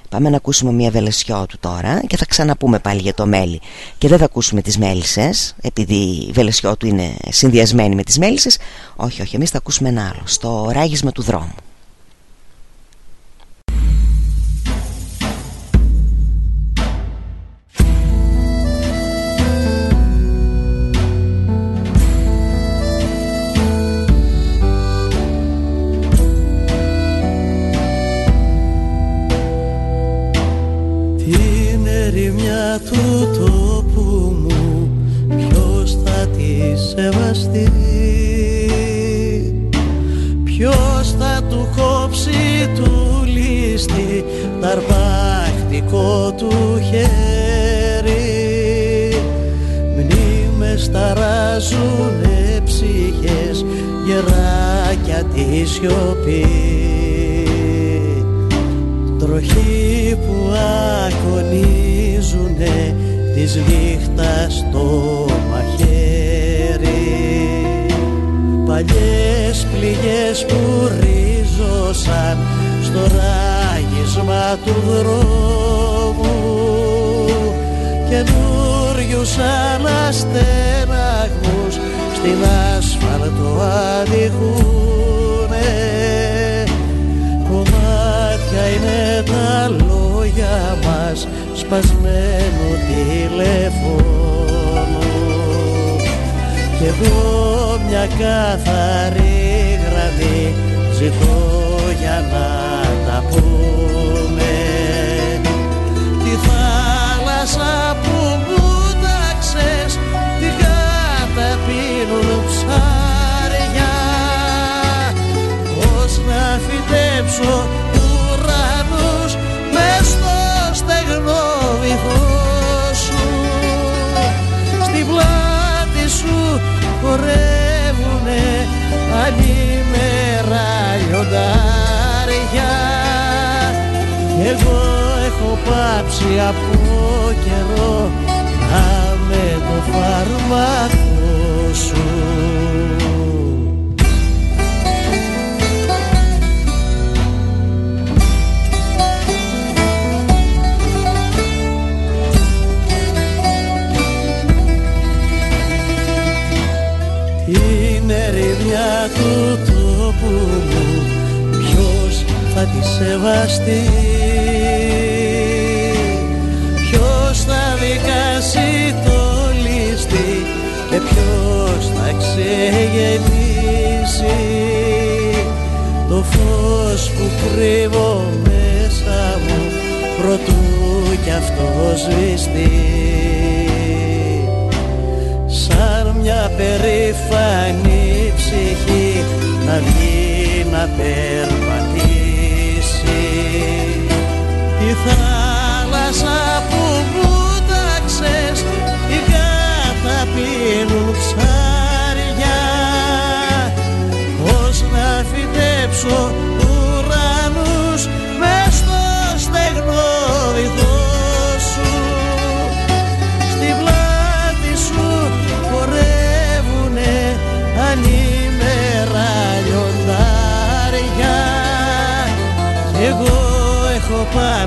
Πάμε να ακούσουμε μια βελεσιό του τώρα και θα ξαναπούμε πάλι για το μέλι. Και δεν θα ακούσουμε τις μέλισσες, επειδή η βελεσιό του είναι συνδυασμένη με τις μέλισσες. Όχι, όχι, εμείς θα ακούσουμε ένα άλλο, στο ράγισμα του δρόμου.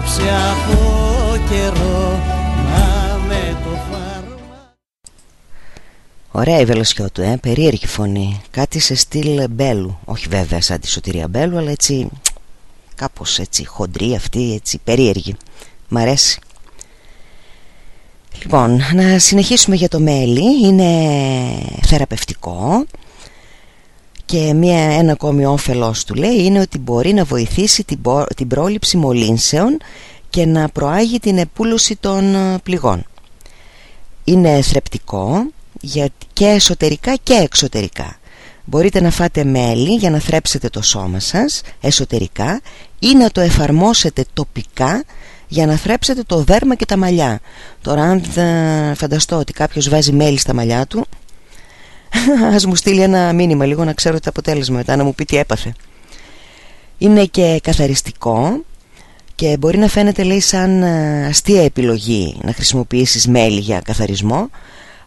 Έχω πάψει από καιρό. Να με το φάρμα Ωραία η βελοσιό ε, περίεργη φωνή. Κάτι σε στυλ μπέλου. Όχι βέβαια σαν τη σωτηρία μπέλου Αλλά έτσι κάπως έτσι χοντρή αυτή έτσι περίεργη. Μ' αρέσει. Λοιπόν, να συνεχίσουμε για το μέλι. Είναι θεραπευτικό και μια, ένα ακόμη όφελος του λέει είναι ότι μπορεί να βοηθήσει την, την πρόληψη μολύνσεων και να προάγει την επούλωση των ε, πληγών. Είναι θρεπτικό για, και εσωτερικά και εξωτερικά. Μπορείτε να φάτε μέλι για να θρέψετε το σώμα σας εσωτερικά ή να το εφαρμόσετε τοπικά για να θρέψετε το δέρμα και τα μαλλιά. Τώρα αν φανταστώ ότι κάποιος βάζει μέλι στα μαλλιά του Ας μου στείλει ένα μήνυμα λίγο να ξέρω το αποτέλεσμα μετά να μου πει τι έπαθε. Είναι και καθαριστικό και μπορεί να φαίνεται λέει σαν αστεία επιλογή να χρησιμοποιήσεις μέλι για καθαρισμό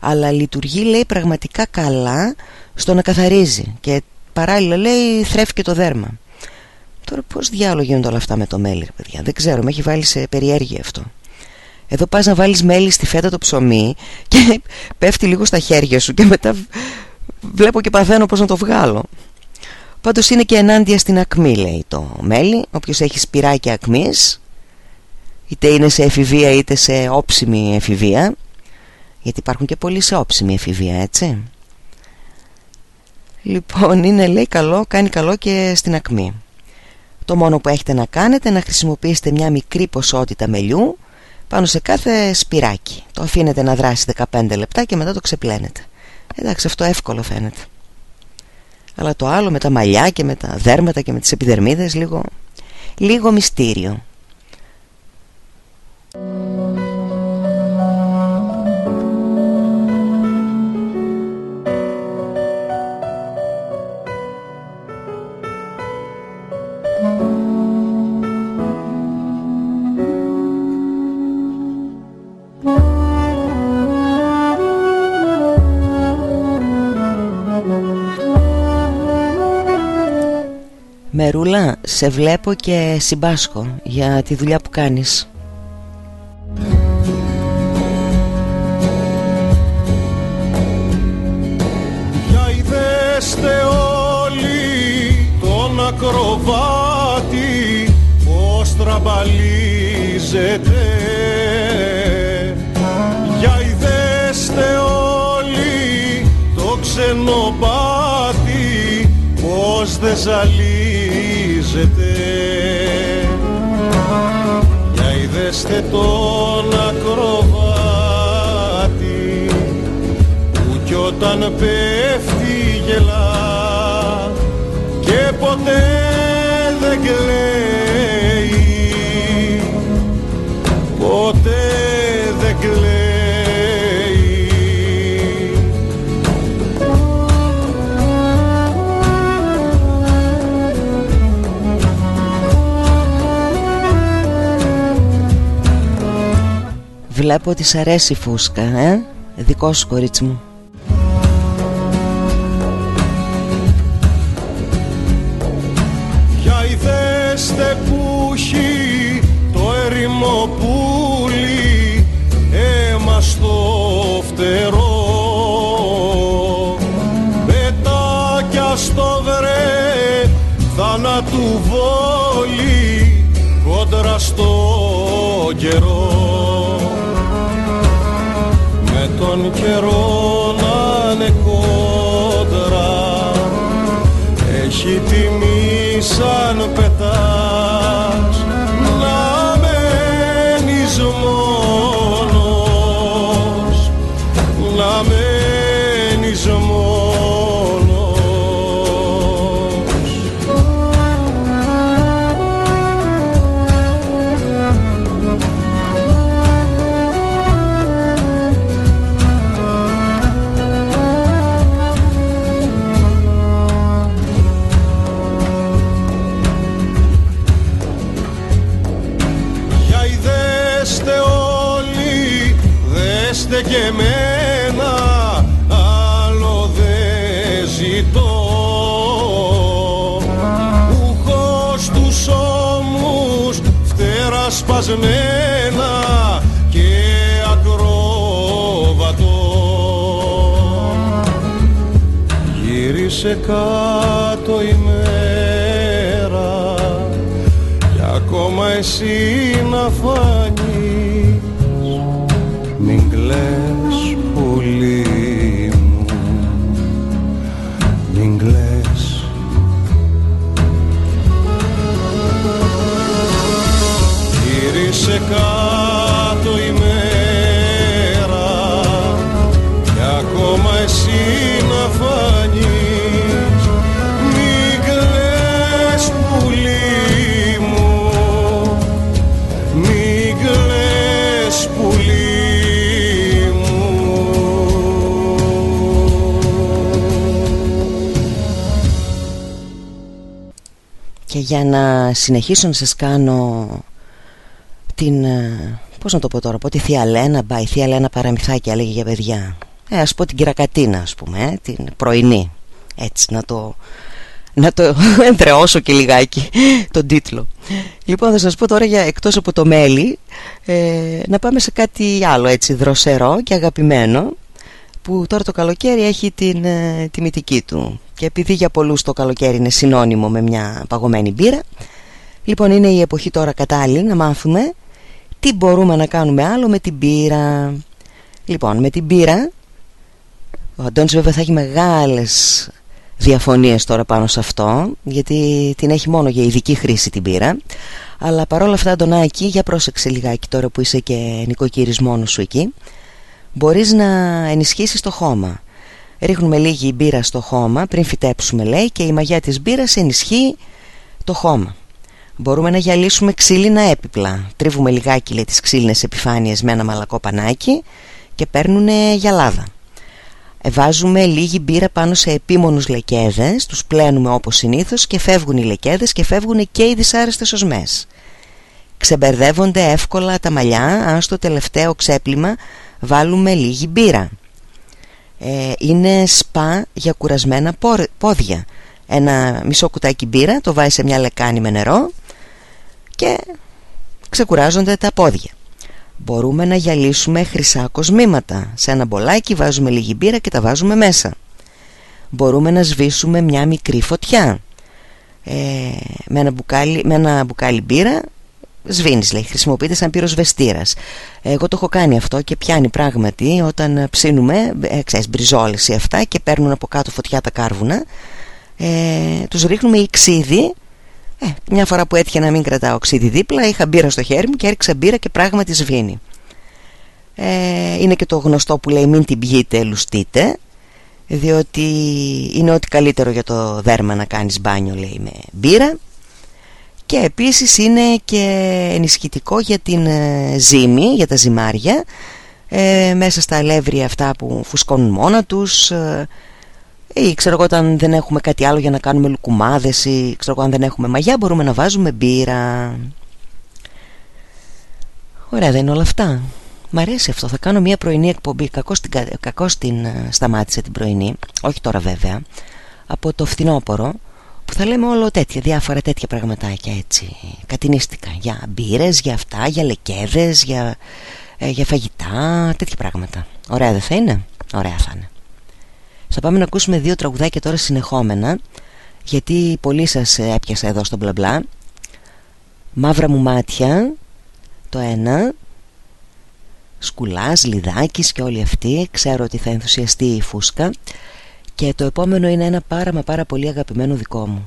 αλλά λειτουργεί λέει πραγματικά καλά στο να καθαρίζει και παράλληλα λέει θρέφει και το δέρμα. Τώρα πώς διάλογο γίνονται όλα αυτά με το μέλι παιδιά; Δεν ξέρω με έχει βάλει σε περιέργεια αυτό εδώ πας να βάλεις μέλι στη φέτα το ψωμί και *laughs* πέφτει λίγο στα χέρια σου και μετά βλέπω και παθαίνω πώς να το βγάλω. Πάντως είναι και ενάντια στην ακμή λέει το μέλι. Όποιος έχει σπυράκια ακμής, είτε είναι σε εφηβεία είτε σε όψιμη εφηβεία, γιατί υπάρχουν και πολλοί σε όψιμη εφηβεία έτσι. Λοιπόν είναι λέει καλό, κάνει καλό και στην ακμή. Το μόνο που έχετε να κάνετε να χρησιμοποιήσετε μια μικρή ποσότητα μελιού πάνω σε κάθε σπυράκι. Το αφήνετε να δράσει 15 λεπτά και μετά το ξεπλένετε. Εντάξει αυτό εύκολο φαίνεται. Αλλά το άλλο με τα μαλλιά και με τα δέρματα και με τις επιδερμίδες λίγο, λίγο μυστήριο Μερούλα, σε βλέπω και συμπάσχω για τη δουλειά που κάνεις. Για είδεστε όλοι τον ακροβάτη πως τραμπαλίζεται πως δεν ζαλίζεται. Για είδεστε τον ακροβάτη που κι όταν πέφτει γελά και ποτέ δεν κλαίει. Ποτέ Βλέπω ότι σ' αρέσει η φούσκα, ε. Δικό σου κορίτσι μου. Για είδεστε που έχει το ερημο πουλί αίμα στο φτερό. Πετάκια στο βρε θάνατου βόλη κόντρα στο καιρό καιρό να είναι κόντρα. Έχει τιμή σαν πετάς czekam. Και για να συνεχίσω να σας κάνω την... ε, Πώς να το πω τώρα, πω τη Θεία Λένα, μπα, η Θεία Λένα παραμυθάκια έλεγε για παιδιά. Ε, ας πω την Κυρακατίνα, ας πούμε, ε, την πρωινή. Έτσι, να το, να το *laughs* εντρεώσω και λιγάκι τον τίτλο. Λοιπόν, θα σας πω τώρα για εκτός από το μέλι, ε, να πάμε σε κάτι άλλο έτσι δροσερό και αγαπημένο, που τώρα το καλοκαίρι έχει την ε, τιμητική του. Και επειδή για πολλούς το καλοκαίρι είναι συνώνυμο με μια παγωμένη μπύρα, λοιπόν είναι η εποχή τώρα κατάλληλη να μάθουμε τι μπορούμε να κάνουμε άλλο με την μπύρα. Λοιπόν, με την μπύρα, ο Αντώνης βέβαια θα έχει μεγάλες διαφωνίες τώρα πάνω σε αυτό γιατί την έχει μόνο για ειδική χρήση την πύρα αλλά παρόλα αυτά Αντωνάκη για πρόσεξε λιγάκι τώρα που είσαι και νοικοκύρης μόνος σου εκεί. Μπορείς να ενισχύσεις το χώμα ρίχνουμε λίγη μπύρα στο χώμα πριν φυτέψουμε λέει και η μαγιά της μπύρας ενισχύει το χώμα. Μπορούμε να γυαλίσουμε ξύλινα έπιπλα. Τρίβουμε λιγάκι λέει τις ξύλινες επιφάνειες με ένα μαλακό πανάκι Και παίρνουν γυαλάδα ε, Βάζουμε λίγη μπύρα πάνω σε επίμονους λεκέδες Τους πλένουμε όπως συνήθως και φεύγουν οι λεκέδες Και φεύγουν και οι δυσάρεστες οσμές. Ξεμπερδεύονται εύκολα τα μαλλιά Αν στο τελευταίο ξέπλυμα βάλουμε λίγη μπύρα ε, Είναι σπα για κουρασμένα πόδια ένα μισό κουτάκι μπύρα, το βάζει σε μια λεκάνη με νερό και ξεκουράζονται τα πόδια. Μπορούμε να γυαλίσουμε χρυσά κοσμήματα. Σε ένα μπολάκι βάζουμε λίγη μπύρα και τα βάζουμε μέσα. Μπορούμε να σβήσουμε μια μικρή φωτιά. Ε, με, ένα μπουκάλι, με ένα μπουκάλι μπύρα σβήνεις λέει, χρησιμοποιείται σαν πυροσβεστήρας. Εγώ το έχω κάνει αυτό και πιάνει πράγματι όταν ψήνουμε, ε, ξέρεις, μπριζόλες ή αυτά και παίρνουν από κάτω φωτιά τα κάρβουνα. Ε, τους ρίχνουμε ξύδι ε, μια φορά που έτυχε να μην κρατάω ξύδι δίπλα είχα μπύρα στο χέρι μου και έριξα μπύρα και πράγματι σβήνει ε, είναι και το γνωστό που λέει μην την πιείτε λουστείτε διότι είναι ό,τι καλύτερο για το δέρμα να κάνεις μπάνιο λέει με μπύρα και επίσης είναι και ενισχυτικό για την ε, ζύμη, για τα ζυμάρια ε, μέσα στα αλεύρια αυτά που φουσκώνουν μόνα τους ε, ή ξέρω εγώ όταν δεν έχουμε κάτι άλλο για να κάνουμε λουκουμάδες ή ξέρω εγώ αν δεν έχουμε μαγιά μπορούμε να βάζουμε μπύρα. Ωραία δεν είναι όλα αυτά. Μ' αρέσει αυτό, θα κάνω μια πρωινή εκπομπή. Κακώς την, κακώς την ε, σταμάτησε την πρωινή. Όχι τώρα βέβαια. Από το φθινόπωρο Που θα λέμε όλο τέτοια, διάφορα τέτοια πραγματάκια έτσι. Κατηνίστηκα Για μπύρες, για αυτά, για λεκέδες Για, ε, για φαγητά Τέτοια πράγματα. Ωραία δεν θα είναι; Ωραία θα είναι. Θα πάμε να ακούσουμε δύο τραγουδάκια τώρα συνεχόμενα γιατί πολύ σας έπιασα εδώ στο μπλα μπλα. Μαύρα μου μάτια το ένα. Σκουλάς, Λιδάκης και όλοι αυτοί. Ξέρω ότι θα ενθουσιαστεί η Φούσκα Και το επόμενο είναι ένα πάρα μα πάρα πολύ αγαπημένο δικό μου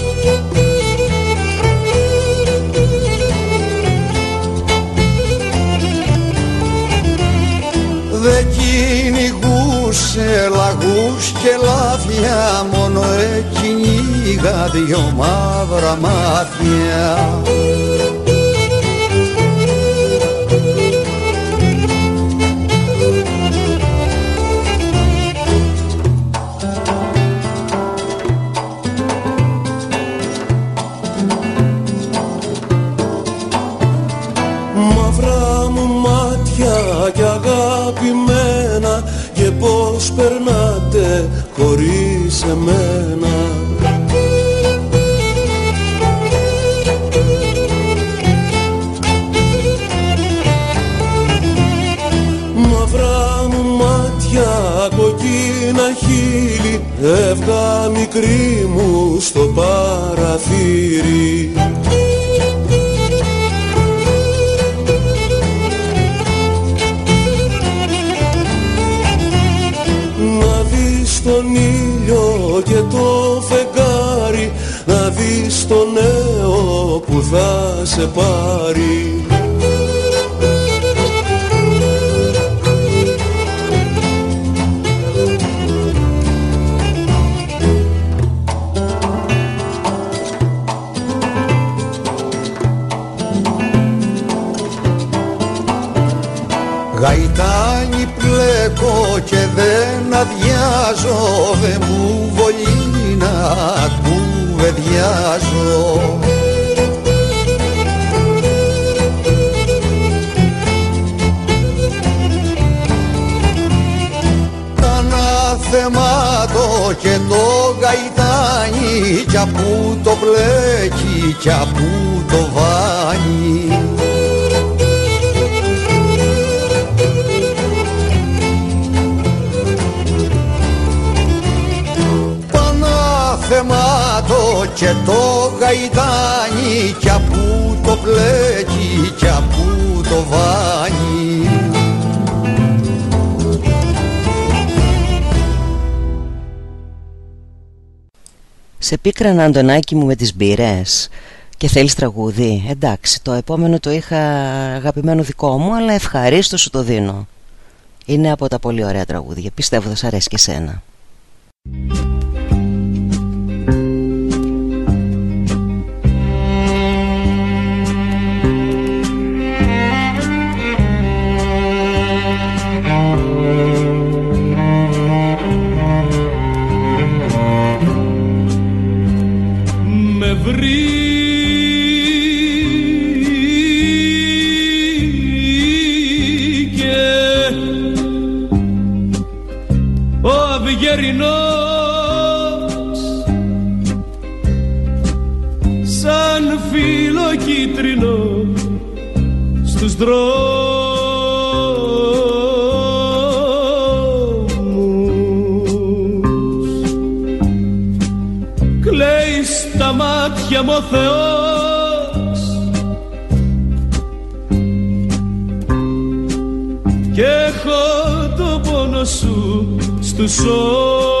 Δε κυνηγούσε λαγούς και λάθια μόνο έκυνηγα δυο μαύρα μάτια περνάτε χωρίς εμένα. Μαυρά μου μάτια, κοκκίνα χείλη Εύγα μικρή μου στο παραθύρι ήλιο και το φεγγάρι να δεις το νέο που θα σε πάρει δεν αδειάζω δεν μου βολεί να κουβεντιάζω θεμάτο και το γαϊτάνι κι απού το πλέκει κι απού το βάνει και το γαϊτάνι κι απού το πλέκει κι απού το βάνει Σε πίκραν Αντωνάκη μου με τις μπύρες. Και θέλεις τραγούδι; Εντάξει το επόμενο το είχα αγαπημένο δικό μου αλλά ευχαρίστω σου το δίνω. Είναι από τα πολύ ωραία τραγούδια. Πιστεύω θα σ' αρέσει και σένα δρόμους. Κλαίει στα μάτια μου ο Θεός. Και έχω το πόνο σου στους όρους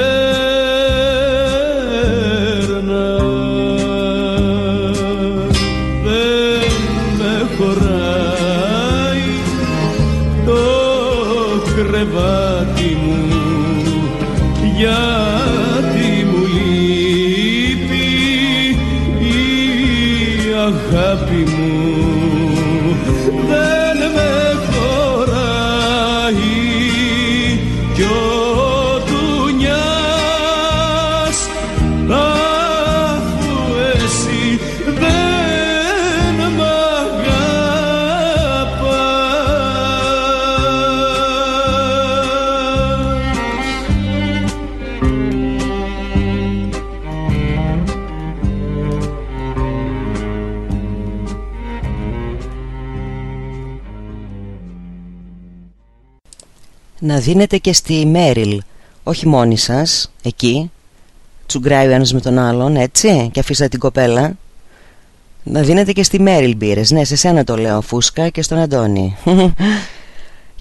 δίνετε και στη Μέριλ. Όχι μόνοι σας εκεί. Τσουγκράει ο ένας με τον άλλον έτσι και αφήσατε την κοπέλα. Να δίνετε και στη Μέριλ μπύρες. Ναι σε σένα το λέω Φούσκα και στον Αντώνη. *laughs*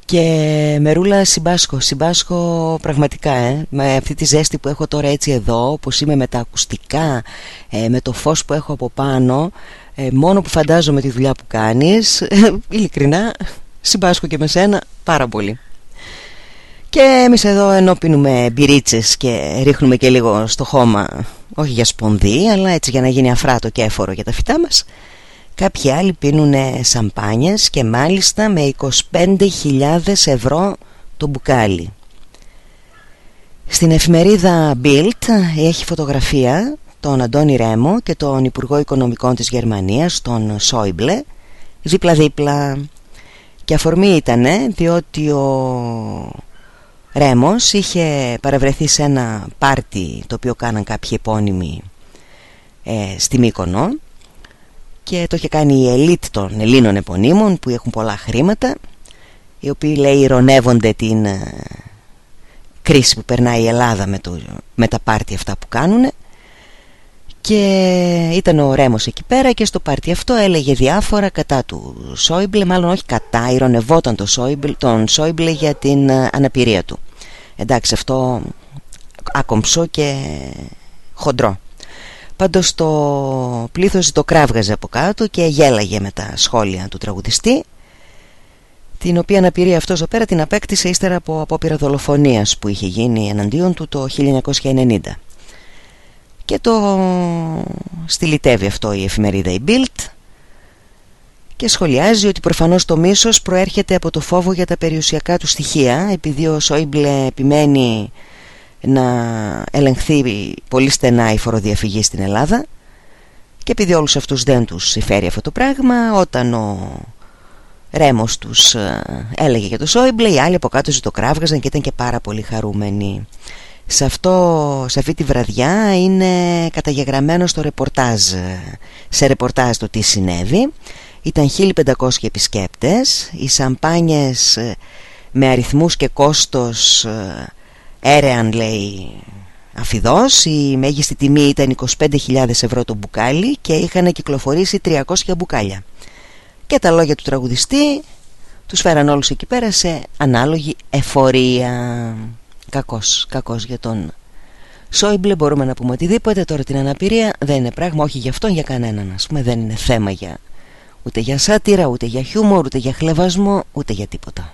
Και μερούλα συμπάσχω συμπάσχω πραγματικά ε, με αυτή τη ζέστη που έχω τώρα έτσι εδώ όπως είμαι με τα ακουστικά ε, με το φως που έχω από πάνω ε, μόνο που φαντάζομαι τη δουλειά που κάνεις ειλικρινά Συμπάσχω και με σένα πάρα πολύ Και εμείς εδώ ενώ πίνουμε μπυρίτσες και ρίχνουμε και λίγο στο χώμα Όχι για σπονδί αλλά έτσι για να γίνει αφράτο και έφορο για τα φυτά μας Κάποιοι άλλοι πίνουν σαμπάνιες και μάλιστα με 25.000 ευρώ το μπουκάλι Στην εφημερίδα Bild έχει φωτογραφία τον Αντώνη Ρέμο και τον Υπουργό Οικονομικών της Γερμανίας, τον Σόιμπλε, δίπλα-δίπλα. Και αφορμή ήταν διότι ο Ρέμος είχε παραβρεθεί σε ένα πάρτι το οποίο κάναν κάποιοι επώνυμοι ε, στη Μύκονο και το είχε κάνει η ελίτ των Ελλήνων επωνύμων που έχουν πολλά χρήματα οι οποίοι λέει ηρωνεύονται την ε, κρίση που περνάει η Ελλάδα με, το, με τα πάρτι αυτά που κάνουν και ήταν ο Ρέμος εκεί πέρα και στο πάρτι αυτό έλεγε διάφορα κατά του Σόιμπλε μάλλον όχι κατά, ηρωνευόταν το Σόιμπλε, τον Σόιμπλε για την ε, αναπηρία του εντάξει αυτό άκομψο και χοντρό. Πάντως το πλήθος το κράβγαζε από κάτω και γέλαγε με τα σχόλια του τραγουδιστή την οποία αναπηρία αυτός εδώ πέρα την απέκτησε ύστερα από απόπειρα δολοφονίας που είχε γίνει εναντίον του το 1990 και το στυλιτεύει αυτό η εφημερίδα η Bild και σχολιάζει ότι προφανώς το μίσος προέρχεται από το φόβο για τα περιουσιακά του στοιχεία επειδή ο Σόιμπλε επιμένει να ελεγχθεί πολύ στενά η φοροδιαφυγή στην Ελλάδα. Και επειδή όλους αυτούς δεν τους συμφέρει αυτό το πράγμα όταν ο Ρέμος τους ε, έλεγε για το Σόιμπλε οι άλλοι από κάτω ζητοκράβγαζαν και ήταν και πάρα πολύ χαρούμενοι. Σε, αυτό, σε αυτή τη βραδιά είναι καταγεγραμμένο στο ρεπορτάζ σε ρεπορτάζ το τι συνέβη ήταν 1500 επισκέπτες. Οι σαμπάνιες ε, με αριθμούς και κόστος ε, έρεαν λέει αφιδός. Η μέγιστη τιμή ήταν 25.000 ευρώ το μπουκάλι και είχαν κυκλοφορήσει 300 μπουκάλια. Και τα λόγια του τραγουδιστή τους φέραν όλους εκεί πέρα σε ανάλογη εφορία. Κακός, κακός για τον Σόιμπλε μπορούμε να πούμε οτιδήποτε. Τώρα την αναπηρία δεν είναι πράγμα Όχι για αυτόν για κανέναν ας πούμε. Δεν είναι θέμα για ούτε για σάτυρα Ούτε για χιούμορ, ούτε για χλεβασμό Ούτε για τίποτα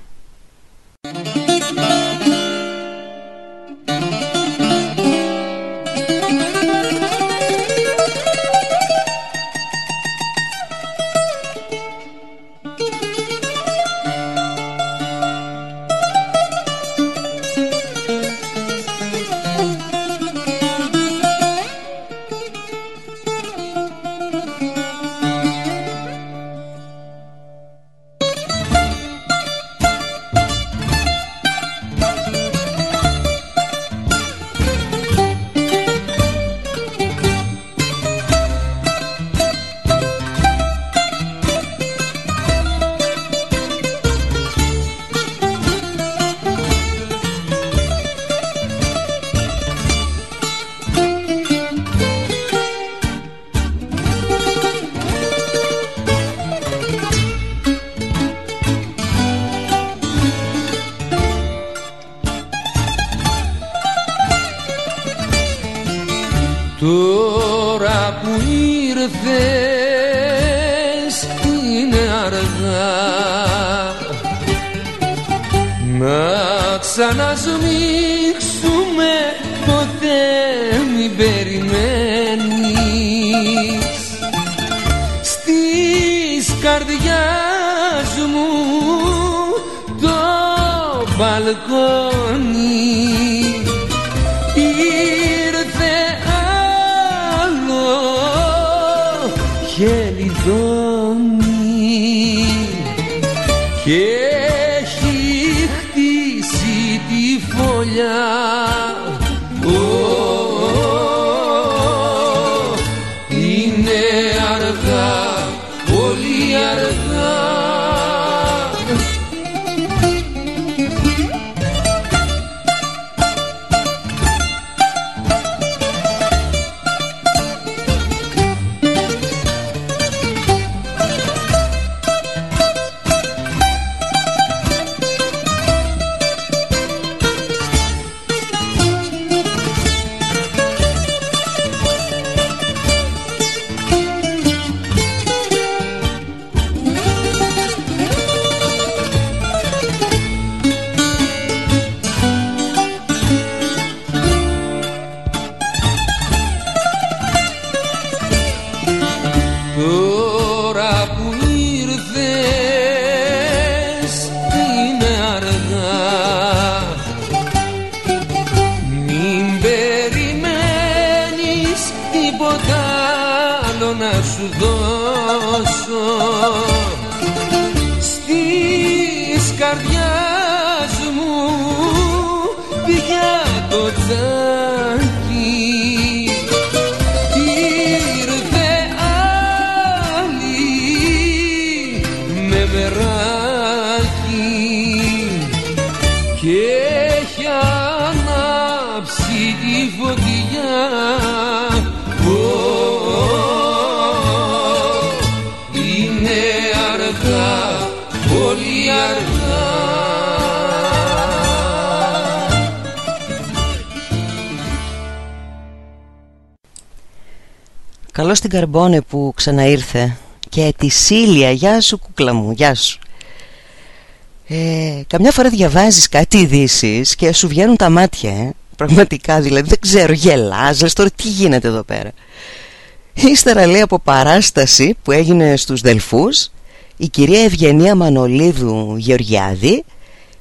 το στην Καρμπόνε που ξαναήρθε Και τη Σίλια. Γεια σου κούκλα μου Γεια σου. Ε, Καμιά φορά διαβάζεις κάτι ειδήσεις Και σου βγαίνουν τα μάτια ε. Πραγματικά δηλαδή δεν ξέρω γελάς Λες τώρα τι γίνεται εδώ πέρα. Ύστερα λέει από παράσταση Που έγινε στους Δελφούς Η κυρία Ευγενία Μανολίδου Γεωργιάδη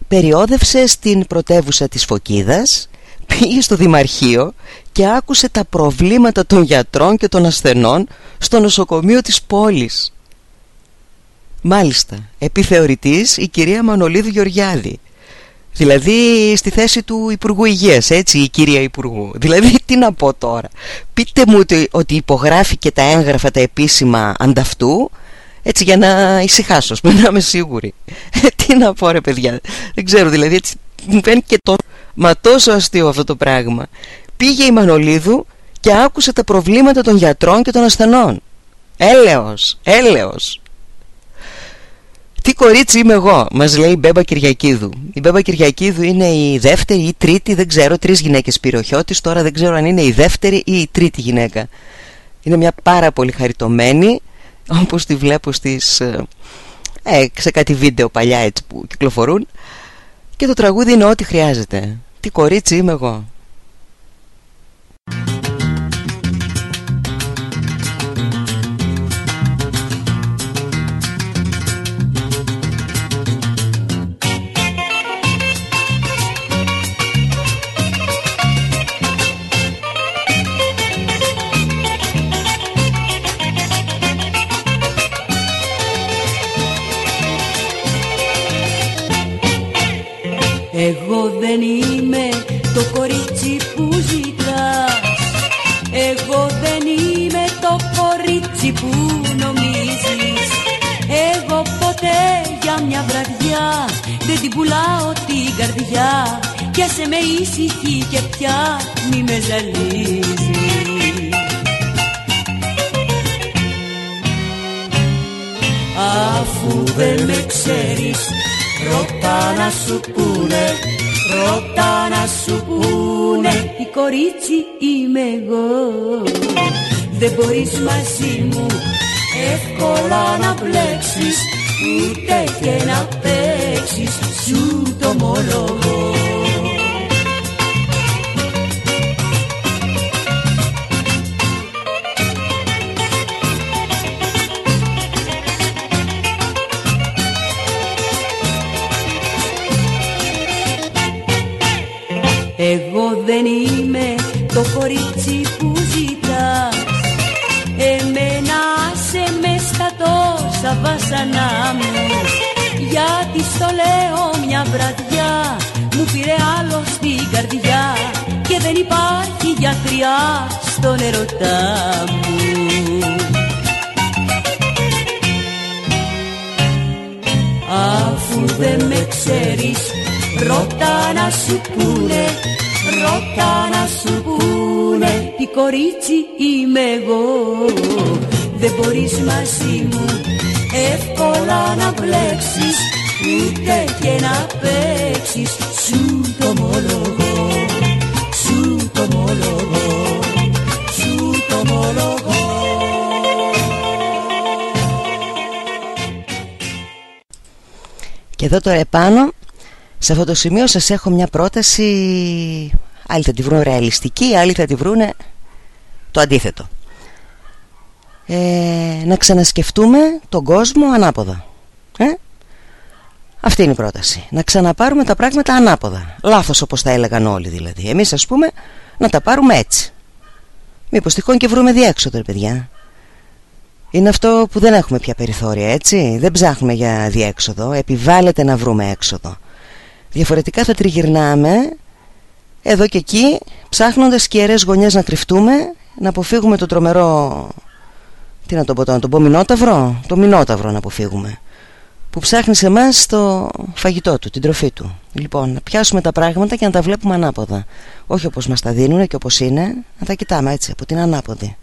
Περιόδευσε στην πρωτεύουσα της Φωκίδας Πήγε στο Δημαρχείο και άκουσε τα προβλήματα των γιατρών και των ασθενών στο νοσοκομείο της πόλης. Μάλιστα, επιθεωρητής η κυρία Μανολίδου Γεωργιάδη. Δηλαδή στη θέση του Υπουργού Υγείας, έτσι η κυρία Υπουργού. *laughs* Δηλαδή τι να πω τώρα. Πείτε μου ότι, ότι υπογράφει και τα έγγραφα τα επίσημα ανταυτού, έτσι για να ησυχάσω, να είμαι σίγουρη. *laughs* Ε, τι να πω ρε παιδιά. Δεν ξέρω δηλαδή έτσι μου φαίνει και το... Μα τόσο αστείο αυτό το πράγμα πήγε η Μανολίδου και άκουσε τα προβλήματα των γιατρών και των ασθενών. Έλεος, έλεος. Τι κορίτσι είμαι εγώ, μας λέει η Μπέμπα Κυριακίδου. Η Μπέμπα Κυριακίδου είναι η δεύτερη ή η τρίτη, δεν ξέρω, τρεις γυναίκες πυροχιώτης, τώρα δεν ξέρω αν είναι η δεύτερη ή η τρίτη γυναίκα. Είναι μια πάρα πολύ χαριτωμένη, όπως τη βλέπω στις, ε, ε, σε κάτι βίντεο παλιά έτσι που κυκλοφορούν. Και το τραγούδι είναι ό,τι χρειάζεται. Τι κορίτσι είμαι εγώ. Εγώ δεν είμαι το κορίτσι που ζητάς. Εγώ δεν είμαι το κορίτσι που νομίζεις. Εγώ ποτέ για μια βραδιά δεν την πουλάω την καρδιά. Κι άσε με ήσυχη και πια μη με ζαλίζεις. Αφού δεν με ξέρεις Ρώτα να σου πούνε, ρώτα να σου πούνε Η κορίτσι είμαι εγώ. Δεν μπορείς μαζί μου εύκολα να μπλέξεις Ούτε και να παίξεις, σου το ομολογώ δεν είμαι το κορίτσι που ζητάς. Εμένα σε με στα τόσα βασανά μου. Γιατί στο λέω μια βραδιά Μου πήρε άλλο στην καρδιά. Και δεν υπάρχει γιατριά στον ερωτά μου. Αφού δεν με ξέρεις Ρώτα να σου πούνε, ρώτα να σου πούνε Τι κορίτσι είμαι εγώ. Δεν μπορείς μαζί μου εύκολα να μπλέξεις Ούτε και να παίξεις. Σου το ομολογώ, σου το ομολογώ Σου το ομολογώ Και εδώ τώρα επάνω σε αυτό το σημείο σας έχω μια πρόταση Άλλοι θα τη βρουν ρεαλιστική Άλλοι θα τη βρουν το αντίθετο. Ε, Να ξανασκεφτούμε τον κόσμο ανάποδα ε; Αυτή είναι η πρόταση. Να ξαναπάρουμε τα πράγματα ανάποδα. Λάθος όπως τα έλεγαν όλοι δηλαδή. Εμείς ας πούμε να τα πάρουμε έτσι. Μήπως τυχόν και βρούμε διέξοδο παιδιά. Είναι αυτό που δεν έχουμε πια περιθώρια έτσι. Δεν ψάχνουμε για διέξοδο. Επιβάλλεται να βρούμε έξοδο. Διαφορετικά θα τριγυρνάμε Εδώ και εκεί Ψάχνοντας σκιερές γωνιές να κρυφτούμε Να αποφύγουμε το τρομερό Τι να το πω τώρα, τον πω μηνόταυρο Το μηνόταυρο να αποφύγουμε Που ψάχνει σε εμάς το φαγητό του, την τροφή του. Λοιπόν, να πιάσουμε τα πράγματα και να τα βλέπουμε ανάποδα. Όχι όπως μας τα δίνουν και όπως είναι Να τα κοιτάμε έτσι, από την ανάποδη.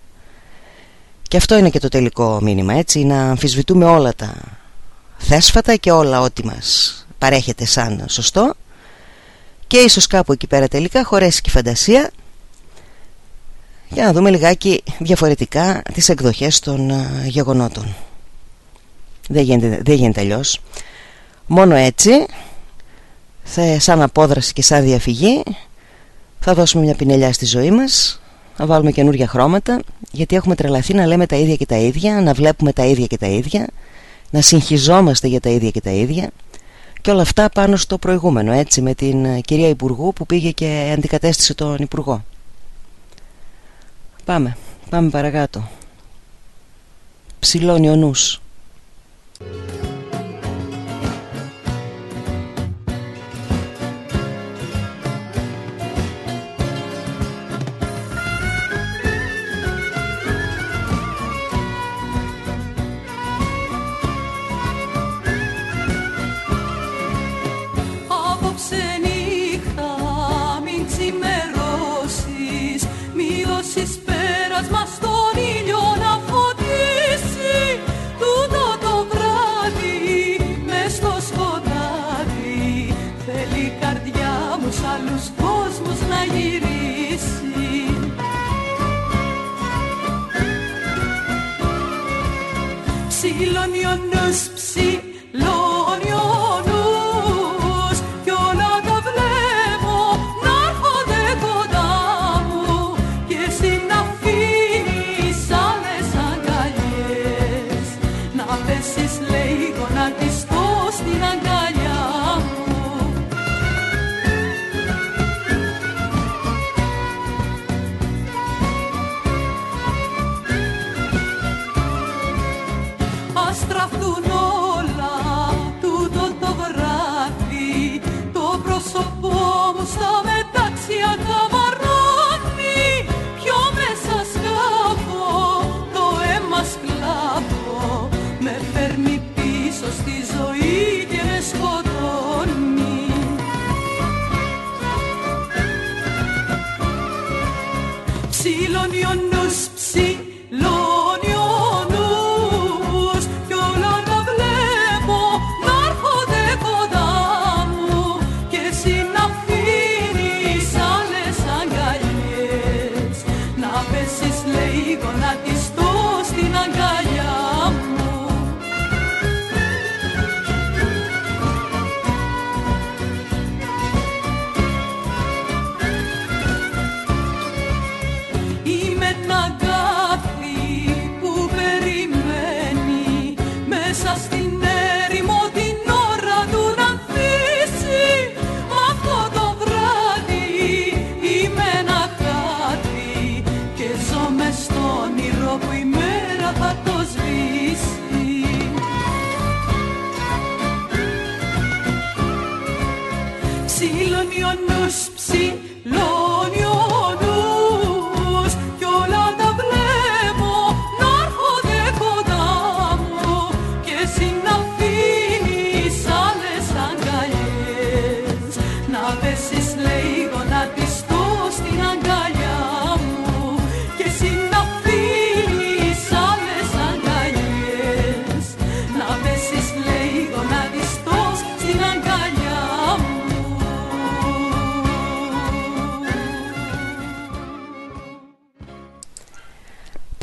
Και αυτό είναι και το τελικό μήνυμα έτσι Να αμφισβητούμε όλα τα θέσφατα και όλα ό,τι μας παρέχεται σαν σωστό Και ίσως κάπου εκεί πέρα τελικά χωρέσει και η φαντασία. Για να δούμε λιγάκι διαφορετικά τις εκδοχές των ε, γεγονότων. Δεν γίνεται, δεν γίνεται αλλιώς. Μόνο έτσι θα, Σαν απόδραση και σαν διαφυγή Θα δώσουμε μια πινελιά στη ζωή μας να βάλουμε καινούργια χρώματα γιατί έχουμε τρελαθεί να λέμε τα ίδια και τα ίδια να βλέπουμε τα ίδια και τα ίδια να συγχυζόμαστε για τα ίδια και τα ίδια και όλα αυτά πάνω στο προηγούμενο έτσι με την ε, κυρία Υπουργού που πήγε και αντικατέστησε τον Υπουργό. Πάμε, πάμε παρακάτω. Ψηλώνει ο νους συσπέρασμα στον ήλιο να φωτίσει τούτο το βράδυ μες στο σκοτάδι. Θέλει η καρδιά μου σ' άλλους κόσμους να γυρίσει. Ψιλονιονός ψιλό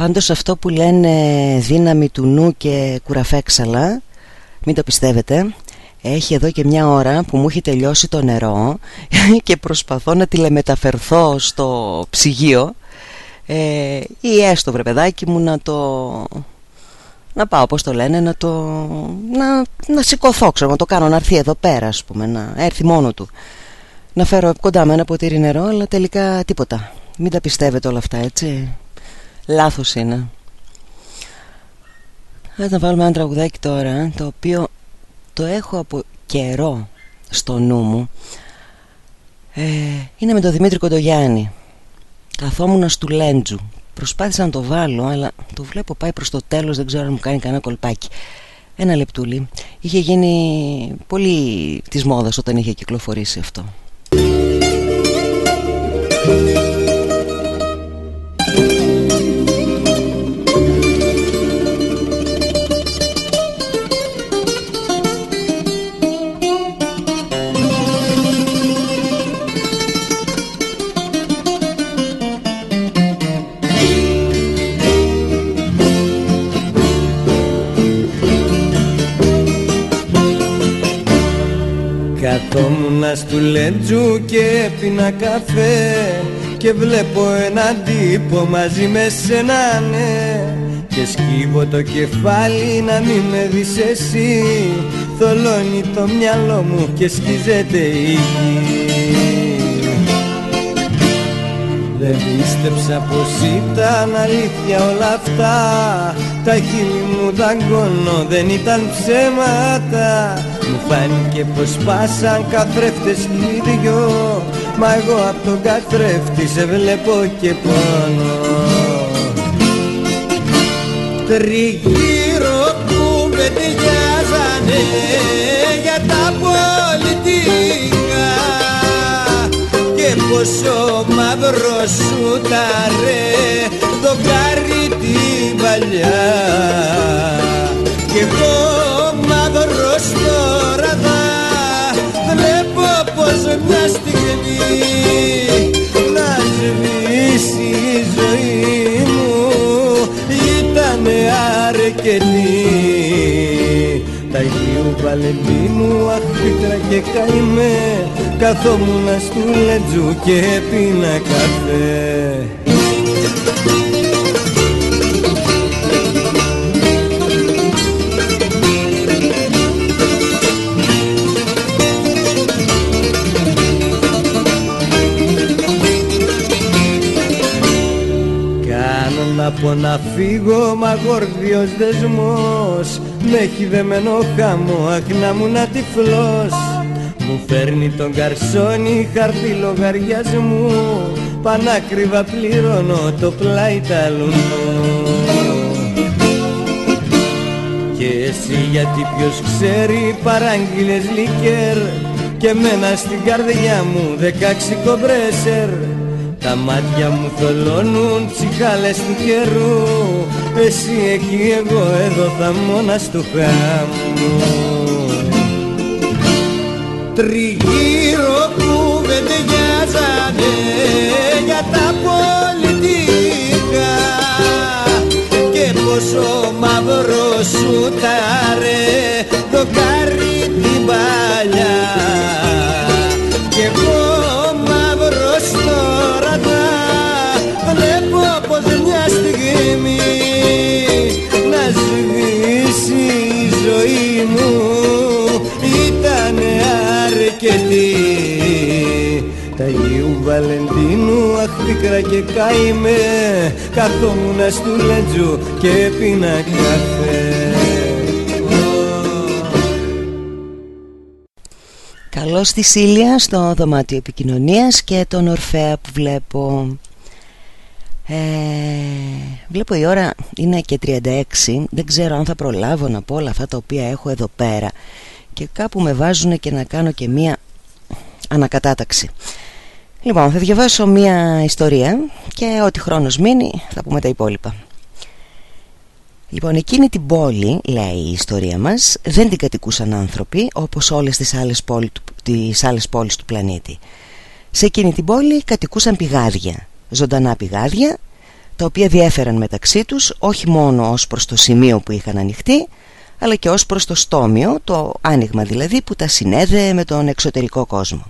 Πάντως αυτό που λένε δύναμη του νου και κουραφέξαλα Μην το πιστεύετε Έχει εδώ και μια ώρα που μου έχει τελειώσει το νερό *laughs* Και προσπαθώ να τηλεμεταφερθώ στο ψυγείο. Ε, Ή έστω βρε παιδάκι μου να το... Να πάω πώς το λένε Να το... Να, να σηκωθώ ξέρω Να το κάνω να έρθει εδώ πέρα ας πούμε Να έρθει μόνο του. Να φέρω κοντά με ένα ποτήρι νερό Αλλά τελικά τίποτα. Μην τα πιστεύετε όλα αυτά έτσι Λάθος είναι. Να βάλουμε ένα τραγουδάκι τώρα το οποίο το έχω από καιρό στο νου μου. Ε, είναι με τον Δημήτρη Κοντογιάννη. Καθόμουν στο Λέντζου. Προσπάθησα να το βάλω αλλά το βλέπω πάει προς το τέλος δεν ξέρω αν μου κάνει κανένα κολπάκι. Ένα λεπτούλι. Είχε γίνει πολύ της μόδας όταν είχε κυκλοφορήσει αυτό. Καθόμουνα του λέντζου και έπινα καφέ Και βλέπω έναν τύπο μαζί με σένα ναι. Και σκύβω το κεφάλι να μην με δεις εσύ. Θολώνει το μυαλό μου και σκίζεται η γη. Δεν πίστεψα πως ήταν αλήθεια όλα αυτά. Τα χείλη μου δαγκώνω δεν ήταν ψέματα Μου φάνηκε πως πάσαν καθρέφτες οι δυο Μα εγώ απ' τον καθρέφτη σε βλέπω και πόνο. Τριγύρω κουβεντιάζανε για τα πολιτικά. Και πόσο μαύρο σου τα ρε το κάρι την παλιά. Και εγώ μια στιγμή να σβήσει η ζωή μου. Ήταν αρκετή τα Αγίου Βαλεντίνου αχ πίκρα και καημέ Καθόμουνα στου λετζού και πίνα καφέ Κάνω να πω να φύγω μα γορδιος δεσμός Μ' έχει δεμένο χάμω αχ να μου να τυφλός. Μου φέρνει τον καρσόνι χαρτί λογαριασμού Πανάκριβα πληρώνω το πλάι ταλουνό Και εσύ γιατί ποιος ξέρει παράγγειλες λικέρ Και μένα στην καρδιά μου δεκάξι κομπρέσερ τα μάτια μου θολώνουν ψυχάλες του καιρού. Εσύ εκεί εγώ εδώ θα μόνα στο χάμο Τριγύρω κουβεντιάζανε για τα πολιτικά. Και πόσο μαύρο σου τάρε το κάρι τα Αγίου Βαλεντίνου αχ πίκρα και καημέ. Καθόμουνα στου λέντζου και πίνα καφέ. Καλώς στη Σίλια στο δωμάτιο επικοινωνίας και τον Ορφέα που βλέπω. Ε, Βλέπω η ώρα είναι και 36 Δεν ξέρω αν θα προλάβω να πω όλα αυτά τα οποία έχω εδώ πέρα. Και κάπου με βάζουν και να κάνω και μία ανακατάταξη Λοιπόν θα διαβάσω μία ιστορία Και ό,τι χρόνος μείνει θα πούμε τα υπόλοιπα Λοιπόν, εκείνη την πόλη, λέει η ιστορία μας, δεν την κατοικούσαν άνθρωποι όπως όλες τις άλλες, πόλη, τις άλλες πόλεις του πλανήτη. Σε εκείνη την πόλη κατοικούσαν πηγάδια, ζωντανά πηγάδια, τα οποία διέφεραν μεταξύ τους όχι μόνο ως προς το σημείο που είχαν ανοιχτεί, αλλά και ως προς το στόμιο, το άνοιγμα δηλαδή που τα συνέδεε με τον εξωτερικό κόσμο.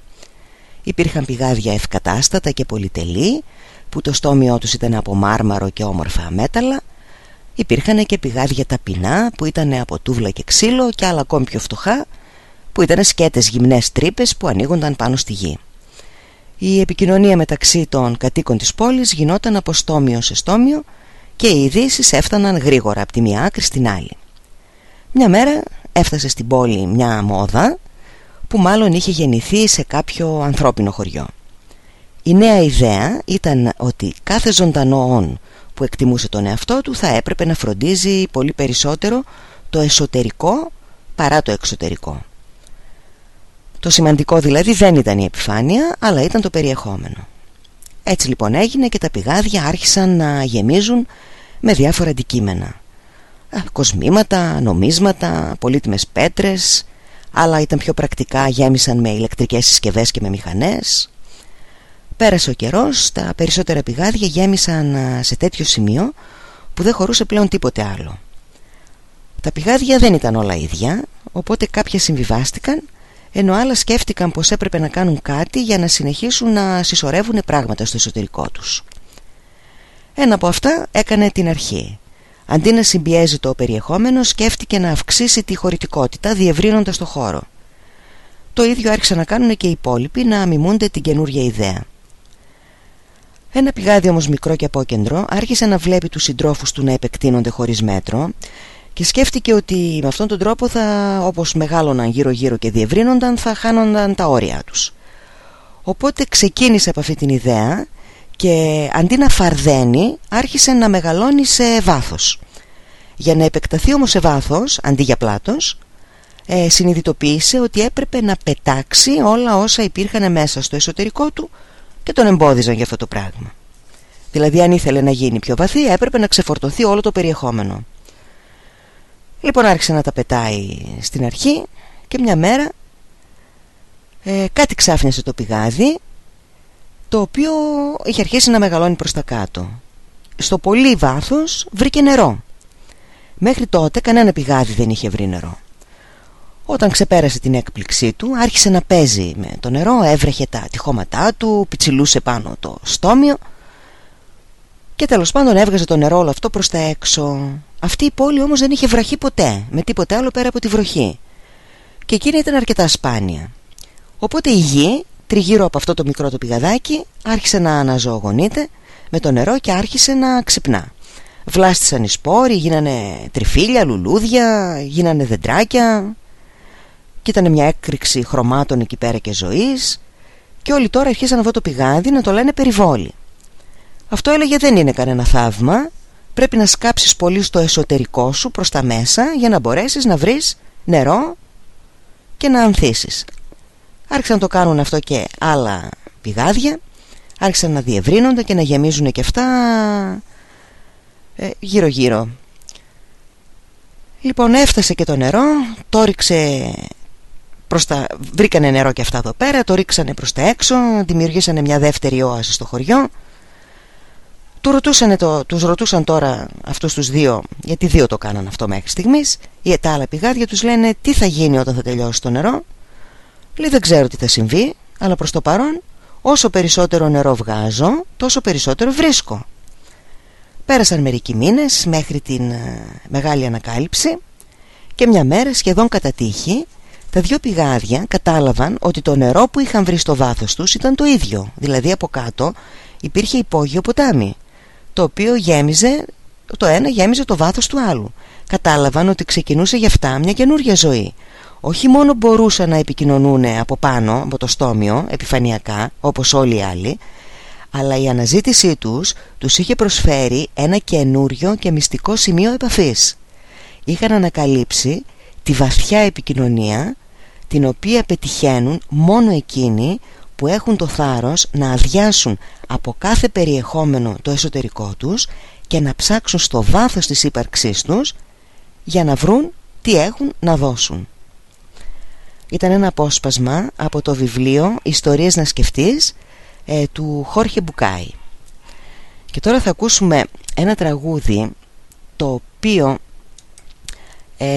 Υπήρχαν πηγάδια ευκατάστατα και πολυτελή, που το στόμιό τους ήταν από μάρμαρο και όμορφα μέταλλα, Υπήρχαν και πηγάδια ταπεινά που ήταν από τούβλα και ξύλο και άλλα ακόμη πιο φτωχά που ήταν σκέτες γυμνές τρύπες που ανοίγονταν πάνω στη γη. Η επικοινωνία μεταξύ των κατοίκων της πόλης γινόταν από στόμιο σε στόμιο και οι ειδήσεις έφταναν γρήγορα από τη μία άκρη στην άλλη. Μια μέρα έφτασε στην πόλη μια μόδα που μάλλον είχε γεννηθεί σε κάποιο ανθρώπινο χωριό. Η νέα ιδέα ήταν ότι κάθε ζωντανό όν που εκτιμούσε τον εαυτό του θα έπρεπε να φροντίζει πολύ περισσότερο το εσωτερικό παρά το εξωτερικό. Το σημαντικό δηλαδή δεν ήταν η επιφάνεια αλλά ήταν το περιεχόμενο. Έτσι λοιπόν έγινε και τα πηγάδια άρχισαν να γεμίζουν με διάφορα αντικείμενα. Ε, κοσμήματα, νομίσματα, πολύτιμες πέτρες, άλλα ήταν πιο πρακτικά, γέμισαν με ηλεκτρικές συσκευές και με μηχανές. Πέρασε ο καιρός, τα περισσότερα πηγάδια γέμισαν ε, σε τέτοιο σημείο που δεν χωρούσε πλέον τίποτε άλλο. Τα πηγάδια δεν ήταν όλα ίδια, οπότε κάποια συμβιβάστηκαν ενώ άλλα σκέφτηκαν πως έπρεπε να κάνουν κάτι για να συνεχίσουν να συσσωρεύουν πράγματα στο εσωτερικό τους. Ένα από αυτά έκανε την αρχή. Αντί να συμπιέζει το περιεχόμενο σκέφτηκε να αυξήσει τη χωρητικότητα διευρύνοντας το χώρο. Το ίδιο άρχισαν να κάνουν και οι υπόλοιποι να μιμούνται την καινούργια ιδέα. Ένα πηγάδι όμως μικρό και απόκεντρο άρχισε να βλέπει τους συντρόφους του να επεκτείνονται χωρίς μέτρο και σκέφτηκε ότι με αυτόν τον τρόπο θα, όπως μεγάλωναν γύρω γύρω και διευρύνονταν θα χάνονταν τα όρια τους. Οπότε ξεκίνησε από αυτή την ιδέα και αντί να φαρδένει άρχισε να μεγαλώνει σε βάθος. Για να επεκταθεί όμως σε βάθος αντί για πλάτος ε, συνειδητοποίησε ότι έπρεπε να πετάξει όλα όσα υπήρχαν μέσα στο εσωτερικό του και τον εμπόδιζαν για αυτό το πράγμα. Δηλαδή αν ήθελε να γίνει πιο βαθύ έπρεπε να ξεφορτωθεί όλο το περιεχόμενο. Λοιπόν άρχισε να τα πετάει στην αρχή και μια μέρα ε, κάτι ξάφνιασε το πηγάδι το οποίο είχε αρχίσει να μεγαλώνει προς τα κάτω. Στο πολύ βάθος βρήκε νερό. Μέχρι τότε κανένα πηγάδι δεν είχε βρει νερό. Όταν ξεπέρασε την έκπληξή του άρχισε να παίζει με το νερό, έβρεχε τα τυχώματά του, πιτσιλούσε πάνω το στόμιο και τέλος πάντων έβγαζε το νερό όλο αυτό προς τα έξω. Αυτή η πόλη όμως δεν είχε βραχεί ποτέ, με τίποτε άλλο πέρα από τη βροχή. Και εκείνη ήταν αρκετά σπάνια. Οπότε η γη, τριγύρω από αυτό το μικρό το πηγαδάκι, άρχισε να αναζωογονείται με το νερό και άρχισε να ξυπνά. Βλάστησαν οι σπόροι, γίνανε τριφύλια, λουλούδια, γίνανε δεντράκια και ήταν μια έκρηξη χρωμάτων εκεί πέρα και ζωής και όλοι τώρα αρχίσαν αυτό το πηγάδι να το λένε περιβόλι. Αυτό έλεγε δεν είναι κανένα θαύμα Πρέπει να σκάψεις πολύ στο εσωτερικό σου προς τα μέσα Για να μπορέσεις να βρεις νερό και να ανθίσεις Άρχισαν να το κάνουν αυτό και άλλα πηγάδια Άρχισαν να διευρύνονται και να γεμίζουν και αυτά ε, γύρω γύρω Λοιπόν έφτασε και το νερό Το ρίξε προς τα... Βρήκανε νερό και αυτά εδώ πέρα Το ρίξανε προς τα έξω Δημιουργήσανε μια δεύτερη όαση στο χωριό. Του ρωτούσαν το, τους ρωτούσαν τώρα αυτούς τους δύο Γιατί δύο το κάναν αυτό μέχρι στιγμής Ή τα άλλα πηγάδια τους λένε Τι θα γίνει όταν θα τελειώσει το νερό; Λέει δεν ξέρω τι θα συμβεί Αλλά προς το παρόν Όσο περισσότερο νερό βγάζω Τόσο περισσότερο βρίσκω Πέρασαν μερικοί μήνες Μέχρι την ε, μεγάλη ανακάλυψη Και μια μέρα σχεδόν κατά τύχη τα δύο πηγάδια κατάλαβαν ότι το νερό που είχαν βρει στο βάθος τους ήταν το ίδιο Δηλαδή από κάτω υπήρχε υπόγειο ποτάμι το οποίο γέμιζε, το ένα γέμιζε το βάθος του άλλου. Κατάλαβαν ότι ξεκινούσε γι' αυτά μια καινούργια ζωή. Όχι μόνο μπορούσαν να επικοινωνούν από πάνω, από το στόμιο, επιφανειακά, όπως όλοι οι άλλοι, αλλά η αναζήτησή τους τους είχε προσφέρει ένα καινούριο και μυστικό σημείο επαφής. Είχαν ανακαλύψει τη βαθιά επικοινωνία, την οποία πετυχαίνουν μόνο εκείνοι που έχουν το θάρρος να αδειάσουν από κάθε περιεχόμενο το εσωτερικό τους και να ψάξουν στο βάθος της ύπαρξής τους για να βρουν τι έχουν να δώσουν. Ήταν ένα απόσπασμα από το βιβλίο «Ιστορίες να σκεφτείς» ε, του Χόρχε Μπουκάη. Και τώρα θα ακούσουμε ένα τραγούδι το οποίο ε,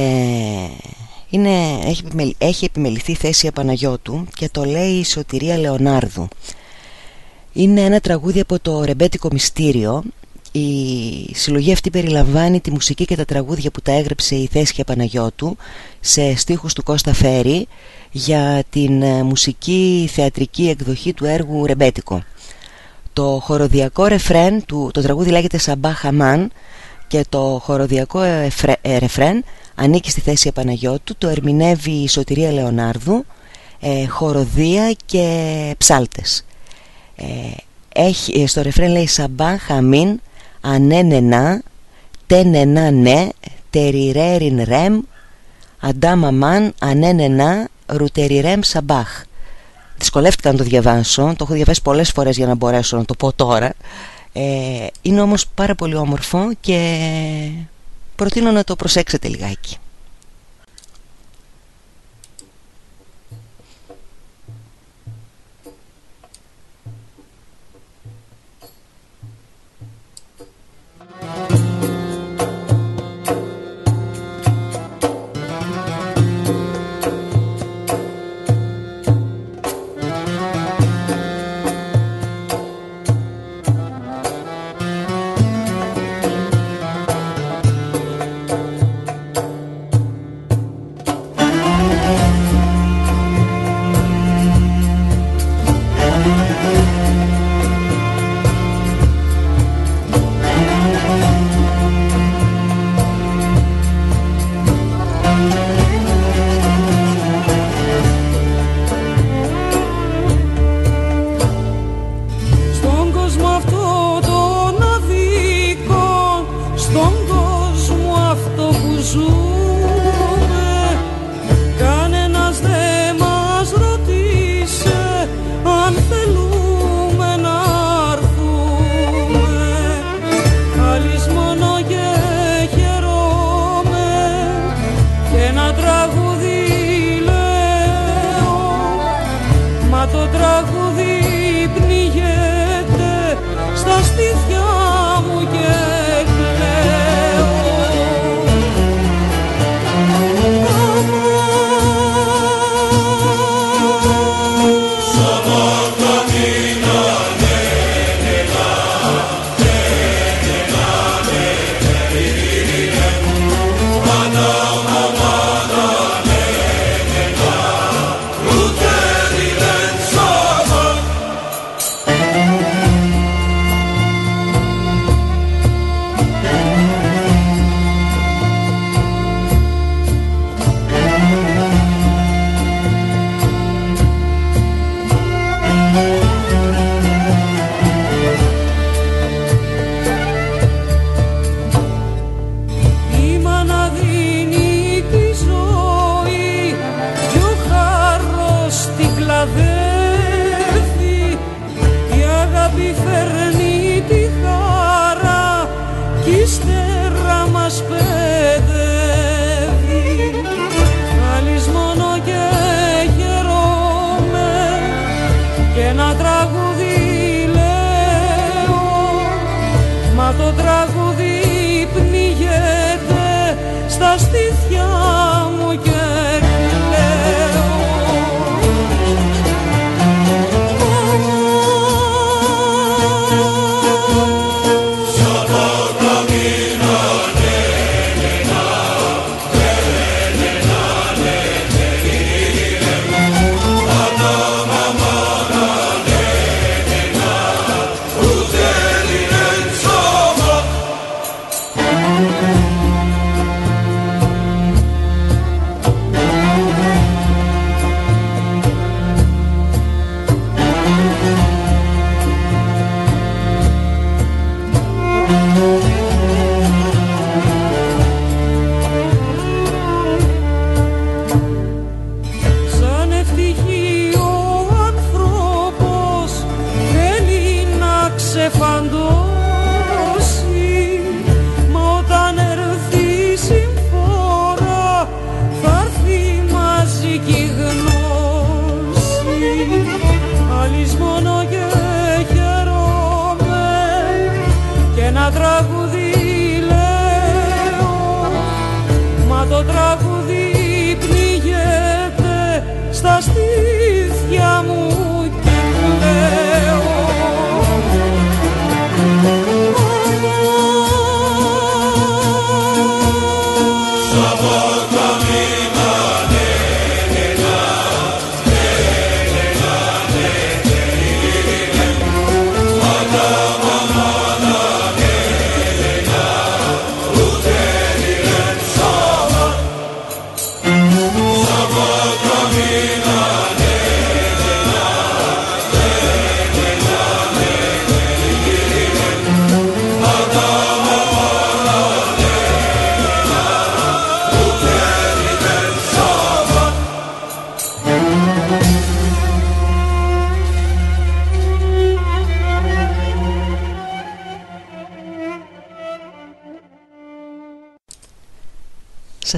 είναι, έχει, έχει επιμεληθεί θέση Απαναγιώτου και το λέει η Σωτηρία Λεωνάρδου είναι ένα τραγούδι από το ρεμπέτικο μυστήριο η συλλογή αυτή περιλαμβάνει τη μουσική και τα τραγούδια που τα έγραψε η Θέσια Παναγιώτου σε στίχους του Κώστα Φέρη για την ε, μουσική θεατρική εκδοχή του έργου Ρεμπέτικο. Το χοροδιακό ρεφρέν του, το τραγούδι λέγεται Σαμπά Χαμάν και το χοροδιακό εφρε, ε, ρεφρέν ανήκει στη θέση Επαναγιώτου το ερμηνεύει η Σωτηρία Λεωνάρδου ε, χοροδία και ψάλτες ε, έχει, στο ρεφρέν λέει Σαμπά χαμίν ανένενα τένενα ναι τεριρέριν ρεμ αντάμαμαν ανένενα ρουτεριρέμ σαμπάχ. Δυσκολεύτηκα να το διαβάσω, το έχω διαβάσει πολλές φορές για να μπορέσω να το πω τώρα. Ε, Είναι όμως πάρα πολύ όμορφο και προτείνω να το προσέξετε λιγάκι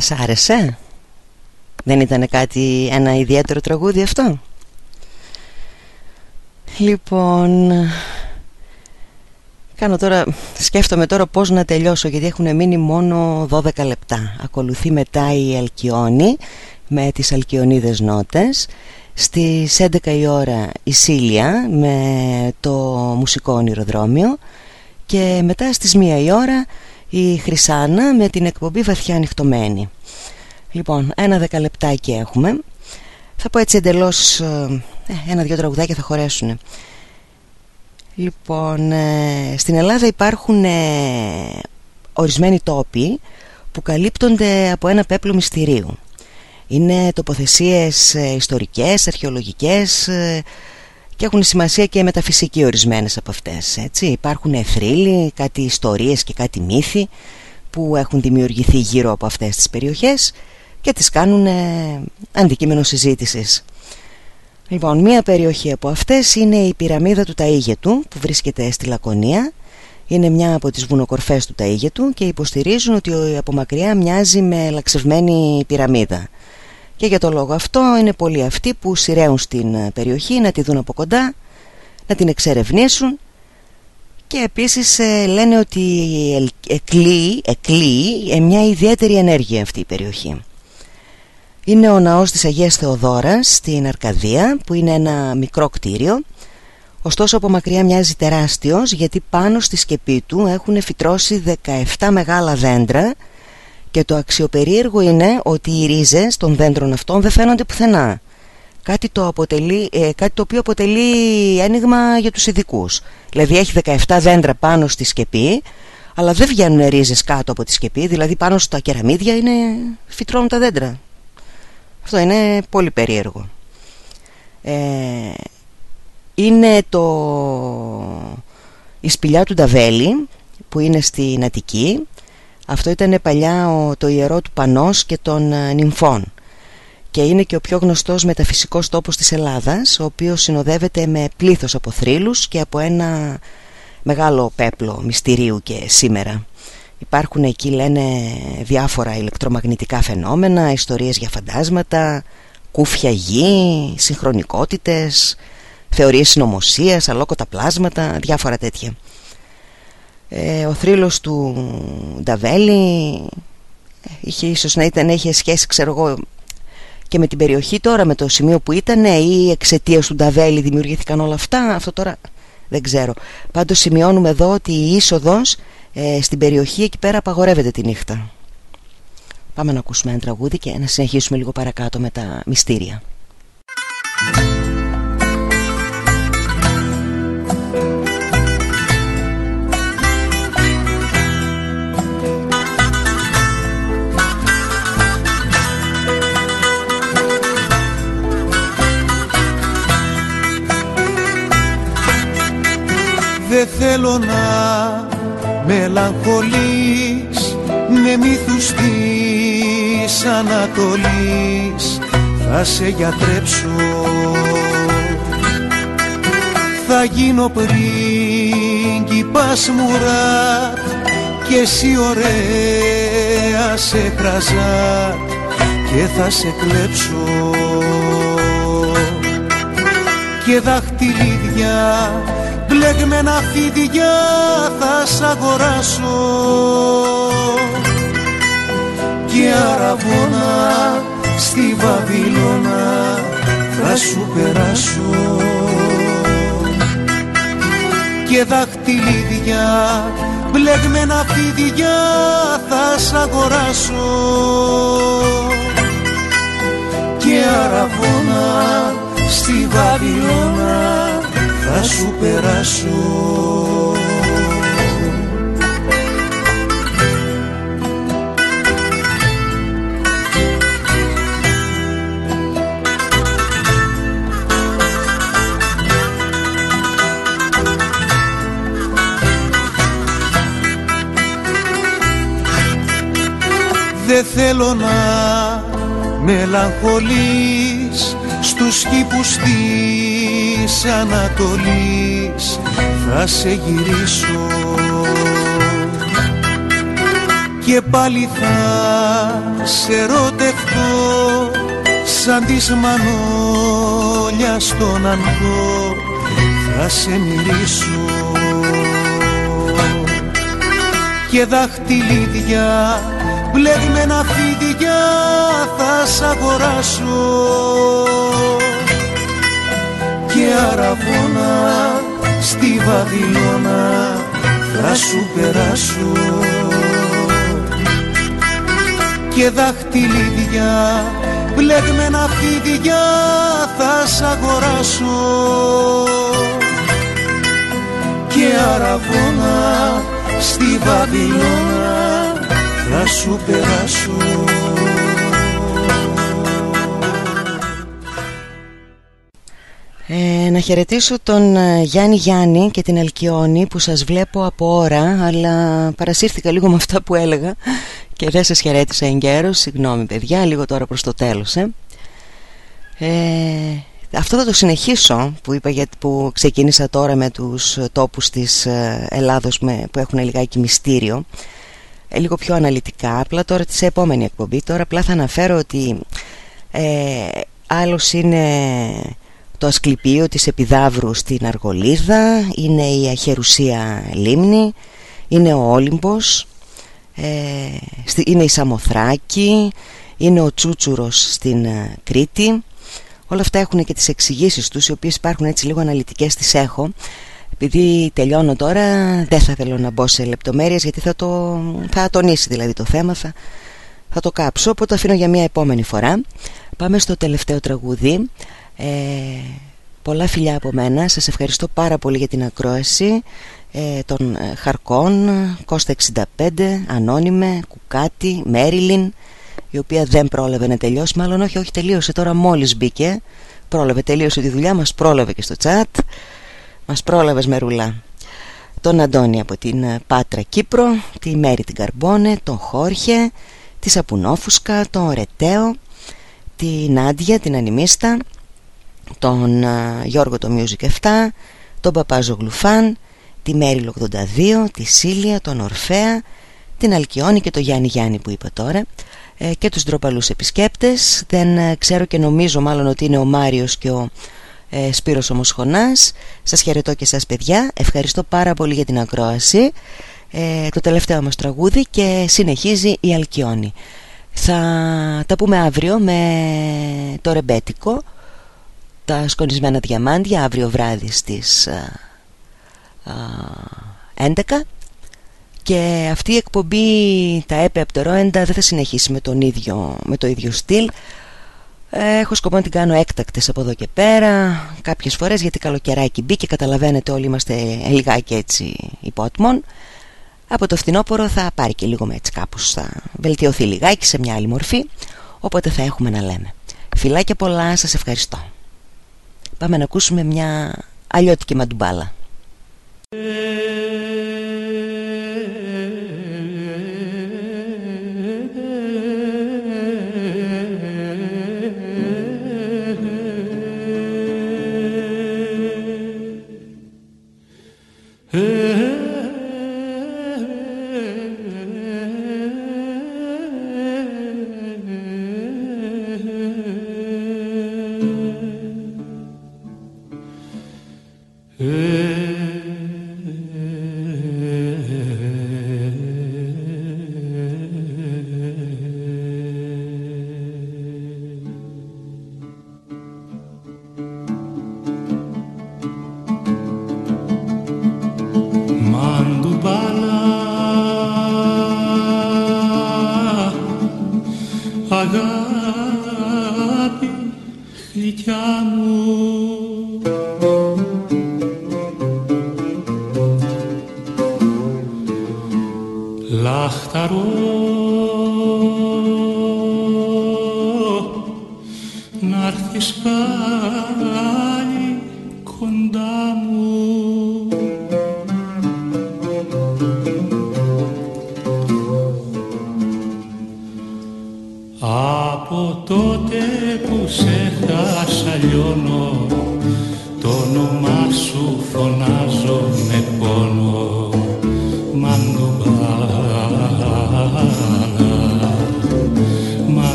Σας άρεσε; Δεν ήταν κάτι ένα ιδιαίτερο τραγούδι αυτό; Λοιπόν Κάνω τώρα, σκέφτομαι τώρα πώς να τελειώσω γιατί έχουν μείνει μόνο 12 λεπτά. Ακολουθεί μετά η Αλκιόνη με τις Αλκιονίδες νότες. Στις 11 η ώρα η Σίλια με το μουσικό ονειροδρόμιο. Και μετά στις 1 η ώρα η Χρυσάνα με την εκπομπή Βαθιά Ανοιχτωμένη. Λοιπόν, ένα δεκαλεπτάκι έχουμε. Θα πω έτσι εντελώς ε, Ένα-δυο τραγουδάκια θα χωρέσουν Λοιπόν, ε, στην Ελλάδα υπάρχουν ε, ορισμένοι τόποι που καλύπτονται από ένα πέπλο μυστηρίου. Είναι τοποθεσίες ιστορικές, αρχαιολογικές και έχουν σημασία και μεταφυσικοί ορισμένες από αυτές. Έτσι. Υπάρχουν θρύλοι, κάτι ιστορίες και κάτι μύθοι που έχουν δημιουργηθεί γύρω από αυτές τις περιοχές και τις κάνουν αντικείμενο συζήτησης. Λοιπόν, μία περιοχή από αυτές είναι η πυραμίδα του Ταΐγετου που βρίσκεται στη Λακωνία. Είναι μια από τις βουνοκορφές του Ταΐγετου και υποστηρίζουν ότι από μακριά μοιάζει με λαξευμένη πυραμίδα. Και για το λόγο αυτό είναι πολλοί αυτοί που σειραίουν στην περιοχή να τη δουν από κοντά, να την εξερευνήσουν και επίσης ε, λένε ότι εκλείει, εκλείει μια ιδιαίτερη ενέργεια αυτή η περιοχή. Είναι ο ναός της Αγίας Θεοδόρας στην Αρκαδία που είναι ένα μικρό κτίριο Ωστόσο από μακριά μοιάζει τεράστιος γιατί πάνω στη σκεπή του έχουν φυτρώσει 17 μεγάλα δέντρα και το αξιοπερίεργο είναι ότι οι ρίζες των δέντρων αυτών δεν φαίνονται πουθενά κάτι το, αποτελεί, ε, κάτι το οποίο αποτελεί ένιγμα για τους ειδικούς. Δηλαδή έχει 17 δέντρα πάνω στη σκεπή αλλά δεν βγαίνουν ρίζες κάτω από τη σκεπή δηλαδή πάνω στα κεραμίδια είναι, φυτρώνουν τα δέντρα αυτό είναι πολύ περίεργο. Ε, είναι το... η σπηλιά του Νταβέλη που είναι στην Αττική. Αυτό ήταν παλιά το ιερό του Πανός και των ε, νυμφών. Και είναι και ο πιο γνωστός μεταφυσικός τόπος της Ελλάδας, ο οποίος συνοδεύεται με πλήθος από θρύλους και από ένα μεγάλο πέπλο μυστηρίου και σήμερα. Υπάρχουν εκεί λένε διάφορα ηλεκτρομαγνητικά φαινόμενα, ιστορίες για φαντάσματα, κούφια γη, συγχρονικότητες, θεωρίες συνωμοσίας, αλόκοτα πλάσματα, διάφορα τέτοια. Ε, ο θρύλος του Νταβέλη ε, είχε ίσως να ήταν, είχε σχέση ξέρω εγώ και με την περιοχή τώρα, με το σημείο που ήταν ή εξαιτία του Νταβέλη δημιουργήθηκαν όλα αυτά, αυτό τώρα δεν ξέρω. Πάντως σημειώνουμε εδώ ότι η είσοδος ε, στην περιοχή εκεί πέρα απαγορεύεται τη νύχτα. Πάμε να ακούσουμε ένα τραγούδι και να συνεχίσουμε λίγο παρακάτω με τα μυστήρια. Δεν θέλω να μελαγχολείς με μύθους της Ανατολής. Θα σε γιατρέψω. Θα γίνω πρίγκιπας μουράτ και εσύ ωραία σε κραζάτ και θα σε κλέψω. Και δαχτυλίδια μπλεγμένα φίδια θα σ' αγοράσω. Και αραβώνα στη Βαβυλώνα θα σου περάσω. Και δαχτυλίδια μπλεγμένα φίδια θα σ' αγοράσω. Και αραβώνα στη Βαβυλώνα θα σου περάσω. Δεν θέλω να μελαγχολείς στους κήπους της Ανατολής θα σε γυρίσω. Και πάλι θα σε ερωτευτώ σαν της μανόλιας στον ανθό θα σε μιλήσω και δαχτυλίδια μπλεγμένα φίδια θα σ' αγοράσω. Και αραβώνα στη Βαβυλώνα θα σου περάσω. Και δαχτυλίδια μπλεγμένα φίδια θα σ' αγοράσω. Και αραβώνα στη Βαβυλώνα θα σου περάσω. Ε, να χαιρετήσω τον ε, Γιάννη Γιάννη και την Αλκιόνη που σας βλέπω από ώρα αλλά παρασύρθηκα λίγο με αυτά που έλεγα και δεν σας χαιρέτησα εγκαίρως. Συγγνώμη παιδιά λίγο τώρα προς το τέλος ε. Ε, αυτό θα το συνεχίσω που, είπα, γιατί, που ξεκίνησα τώρα με τους τόπους της ε, Ελλάδος με, που έχουν λιγάκι μυστήριο. ε, λίγο πιο αναλυτικά. Απλά τώρα τη επόμενη εκπομπή. Τώρα απλά θα αναφέρω ότι ε, άλλος είναι το Ασκληπείο της Επιδαύρου στην Αργολίδα είναι η Αχερουσία Λίμνη είναι ο Όλυμπος ε, είναι η Σαμοθράκη είναι ο Τσούτσουρος στην ε, Κρήτη. Όλα αυτά έχουν και τις εξηγήσεις τους οι οποίες υπάρχουν έτσι λίγο αναλυτικές τις έχω επειδή τελειώνω τώρα δεν θα θέλω να μπω σε λεπτομέρειες γιατί θα, το, θα τονίσει δηλαδή το θέμα θα, θα το κάψω. Οπότε το αφήνω για μια επόμενη φορά. Πάμε στο τελευταίο τραγούδι. Ε, πολλά φιλιά από μένα. Σας ευχαριστώ πάρα πολύ για την ακρόαση ε, των ε, Χαρκών Κώστα 65, Ανώνυμε, Κουκάτι, Μέριλιν η οποία δεν πρόλαβε να τελειώσει. Μάλλον όχι, όχι τελείωσε. Τώρα μόλις μπήκε. Πρόλαβε, τελείωσε τη δουλειά μας πρόλαβε και στο τσάτ μας πρόλαβες μερουλά τον Αντώνη από την ε, Πάτρα Κύπρο τη Μέρη την Καρμπόνε, τον Χόρχε τη Σαπουνόφουσκα, τον Ρετέο την Νάντια, την Ανιμίστα τον Γιώργο το Music 7 τον Παπάζο Γλουφάν τη Μέριλ 82 τη Σίλια, τον Ορφέα την Αλκιόνη και τον Γιάννη Γιάννη που είπα τώρα ε, και τους ντροπαλούς επισκέπτες. Δεν ε, ξέρω και νομίζω μάλλον ότι είναι ο Μάριος και ο ε, Σπύρος Ομοσχονάς σας χαιρετώ και σας παιδιά. Ευχαριστώ πάρα πολύ για την ακρόαση. Ε, το τελευταίο μας τραγούδι και συνεχίζει η Αλκιόνη. Θα τα πούμε αύριο με το ρεμπέτικο τα σκονισμένα διαμάντια αύριο βράδυ στις 11 και αυτή η εκπομπή τα έπε απτερόεντα δεν θα συνεχίσει με, τον ίδιο, με το ίδιο στυλ Έχω σκοπό να την κάνω έκτακτες από εδώ και πέρα Κάποιες φορές γιατί καλοκαιράκι μπήκε Καταλαβαίνετε όλοι είμαστε λιγάκι έτσι υπότμων Από το φθινόπωρο θα πάρει και λίγο με έτσι κάπως Θα βελτιωθεί λιγάκι σε μια άλλη μορφή Οπότε θα έχουμε να λέμε. Φιλάκια πολλά σας ευχαριστώ. Πάμε να ακούσουμε μια αλλιώτικη μαντουμπάλα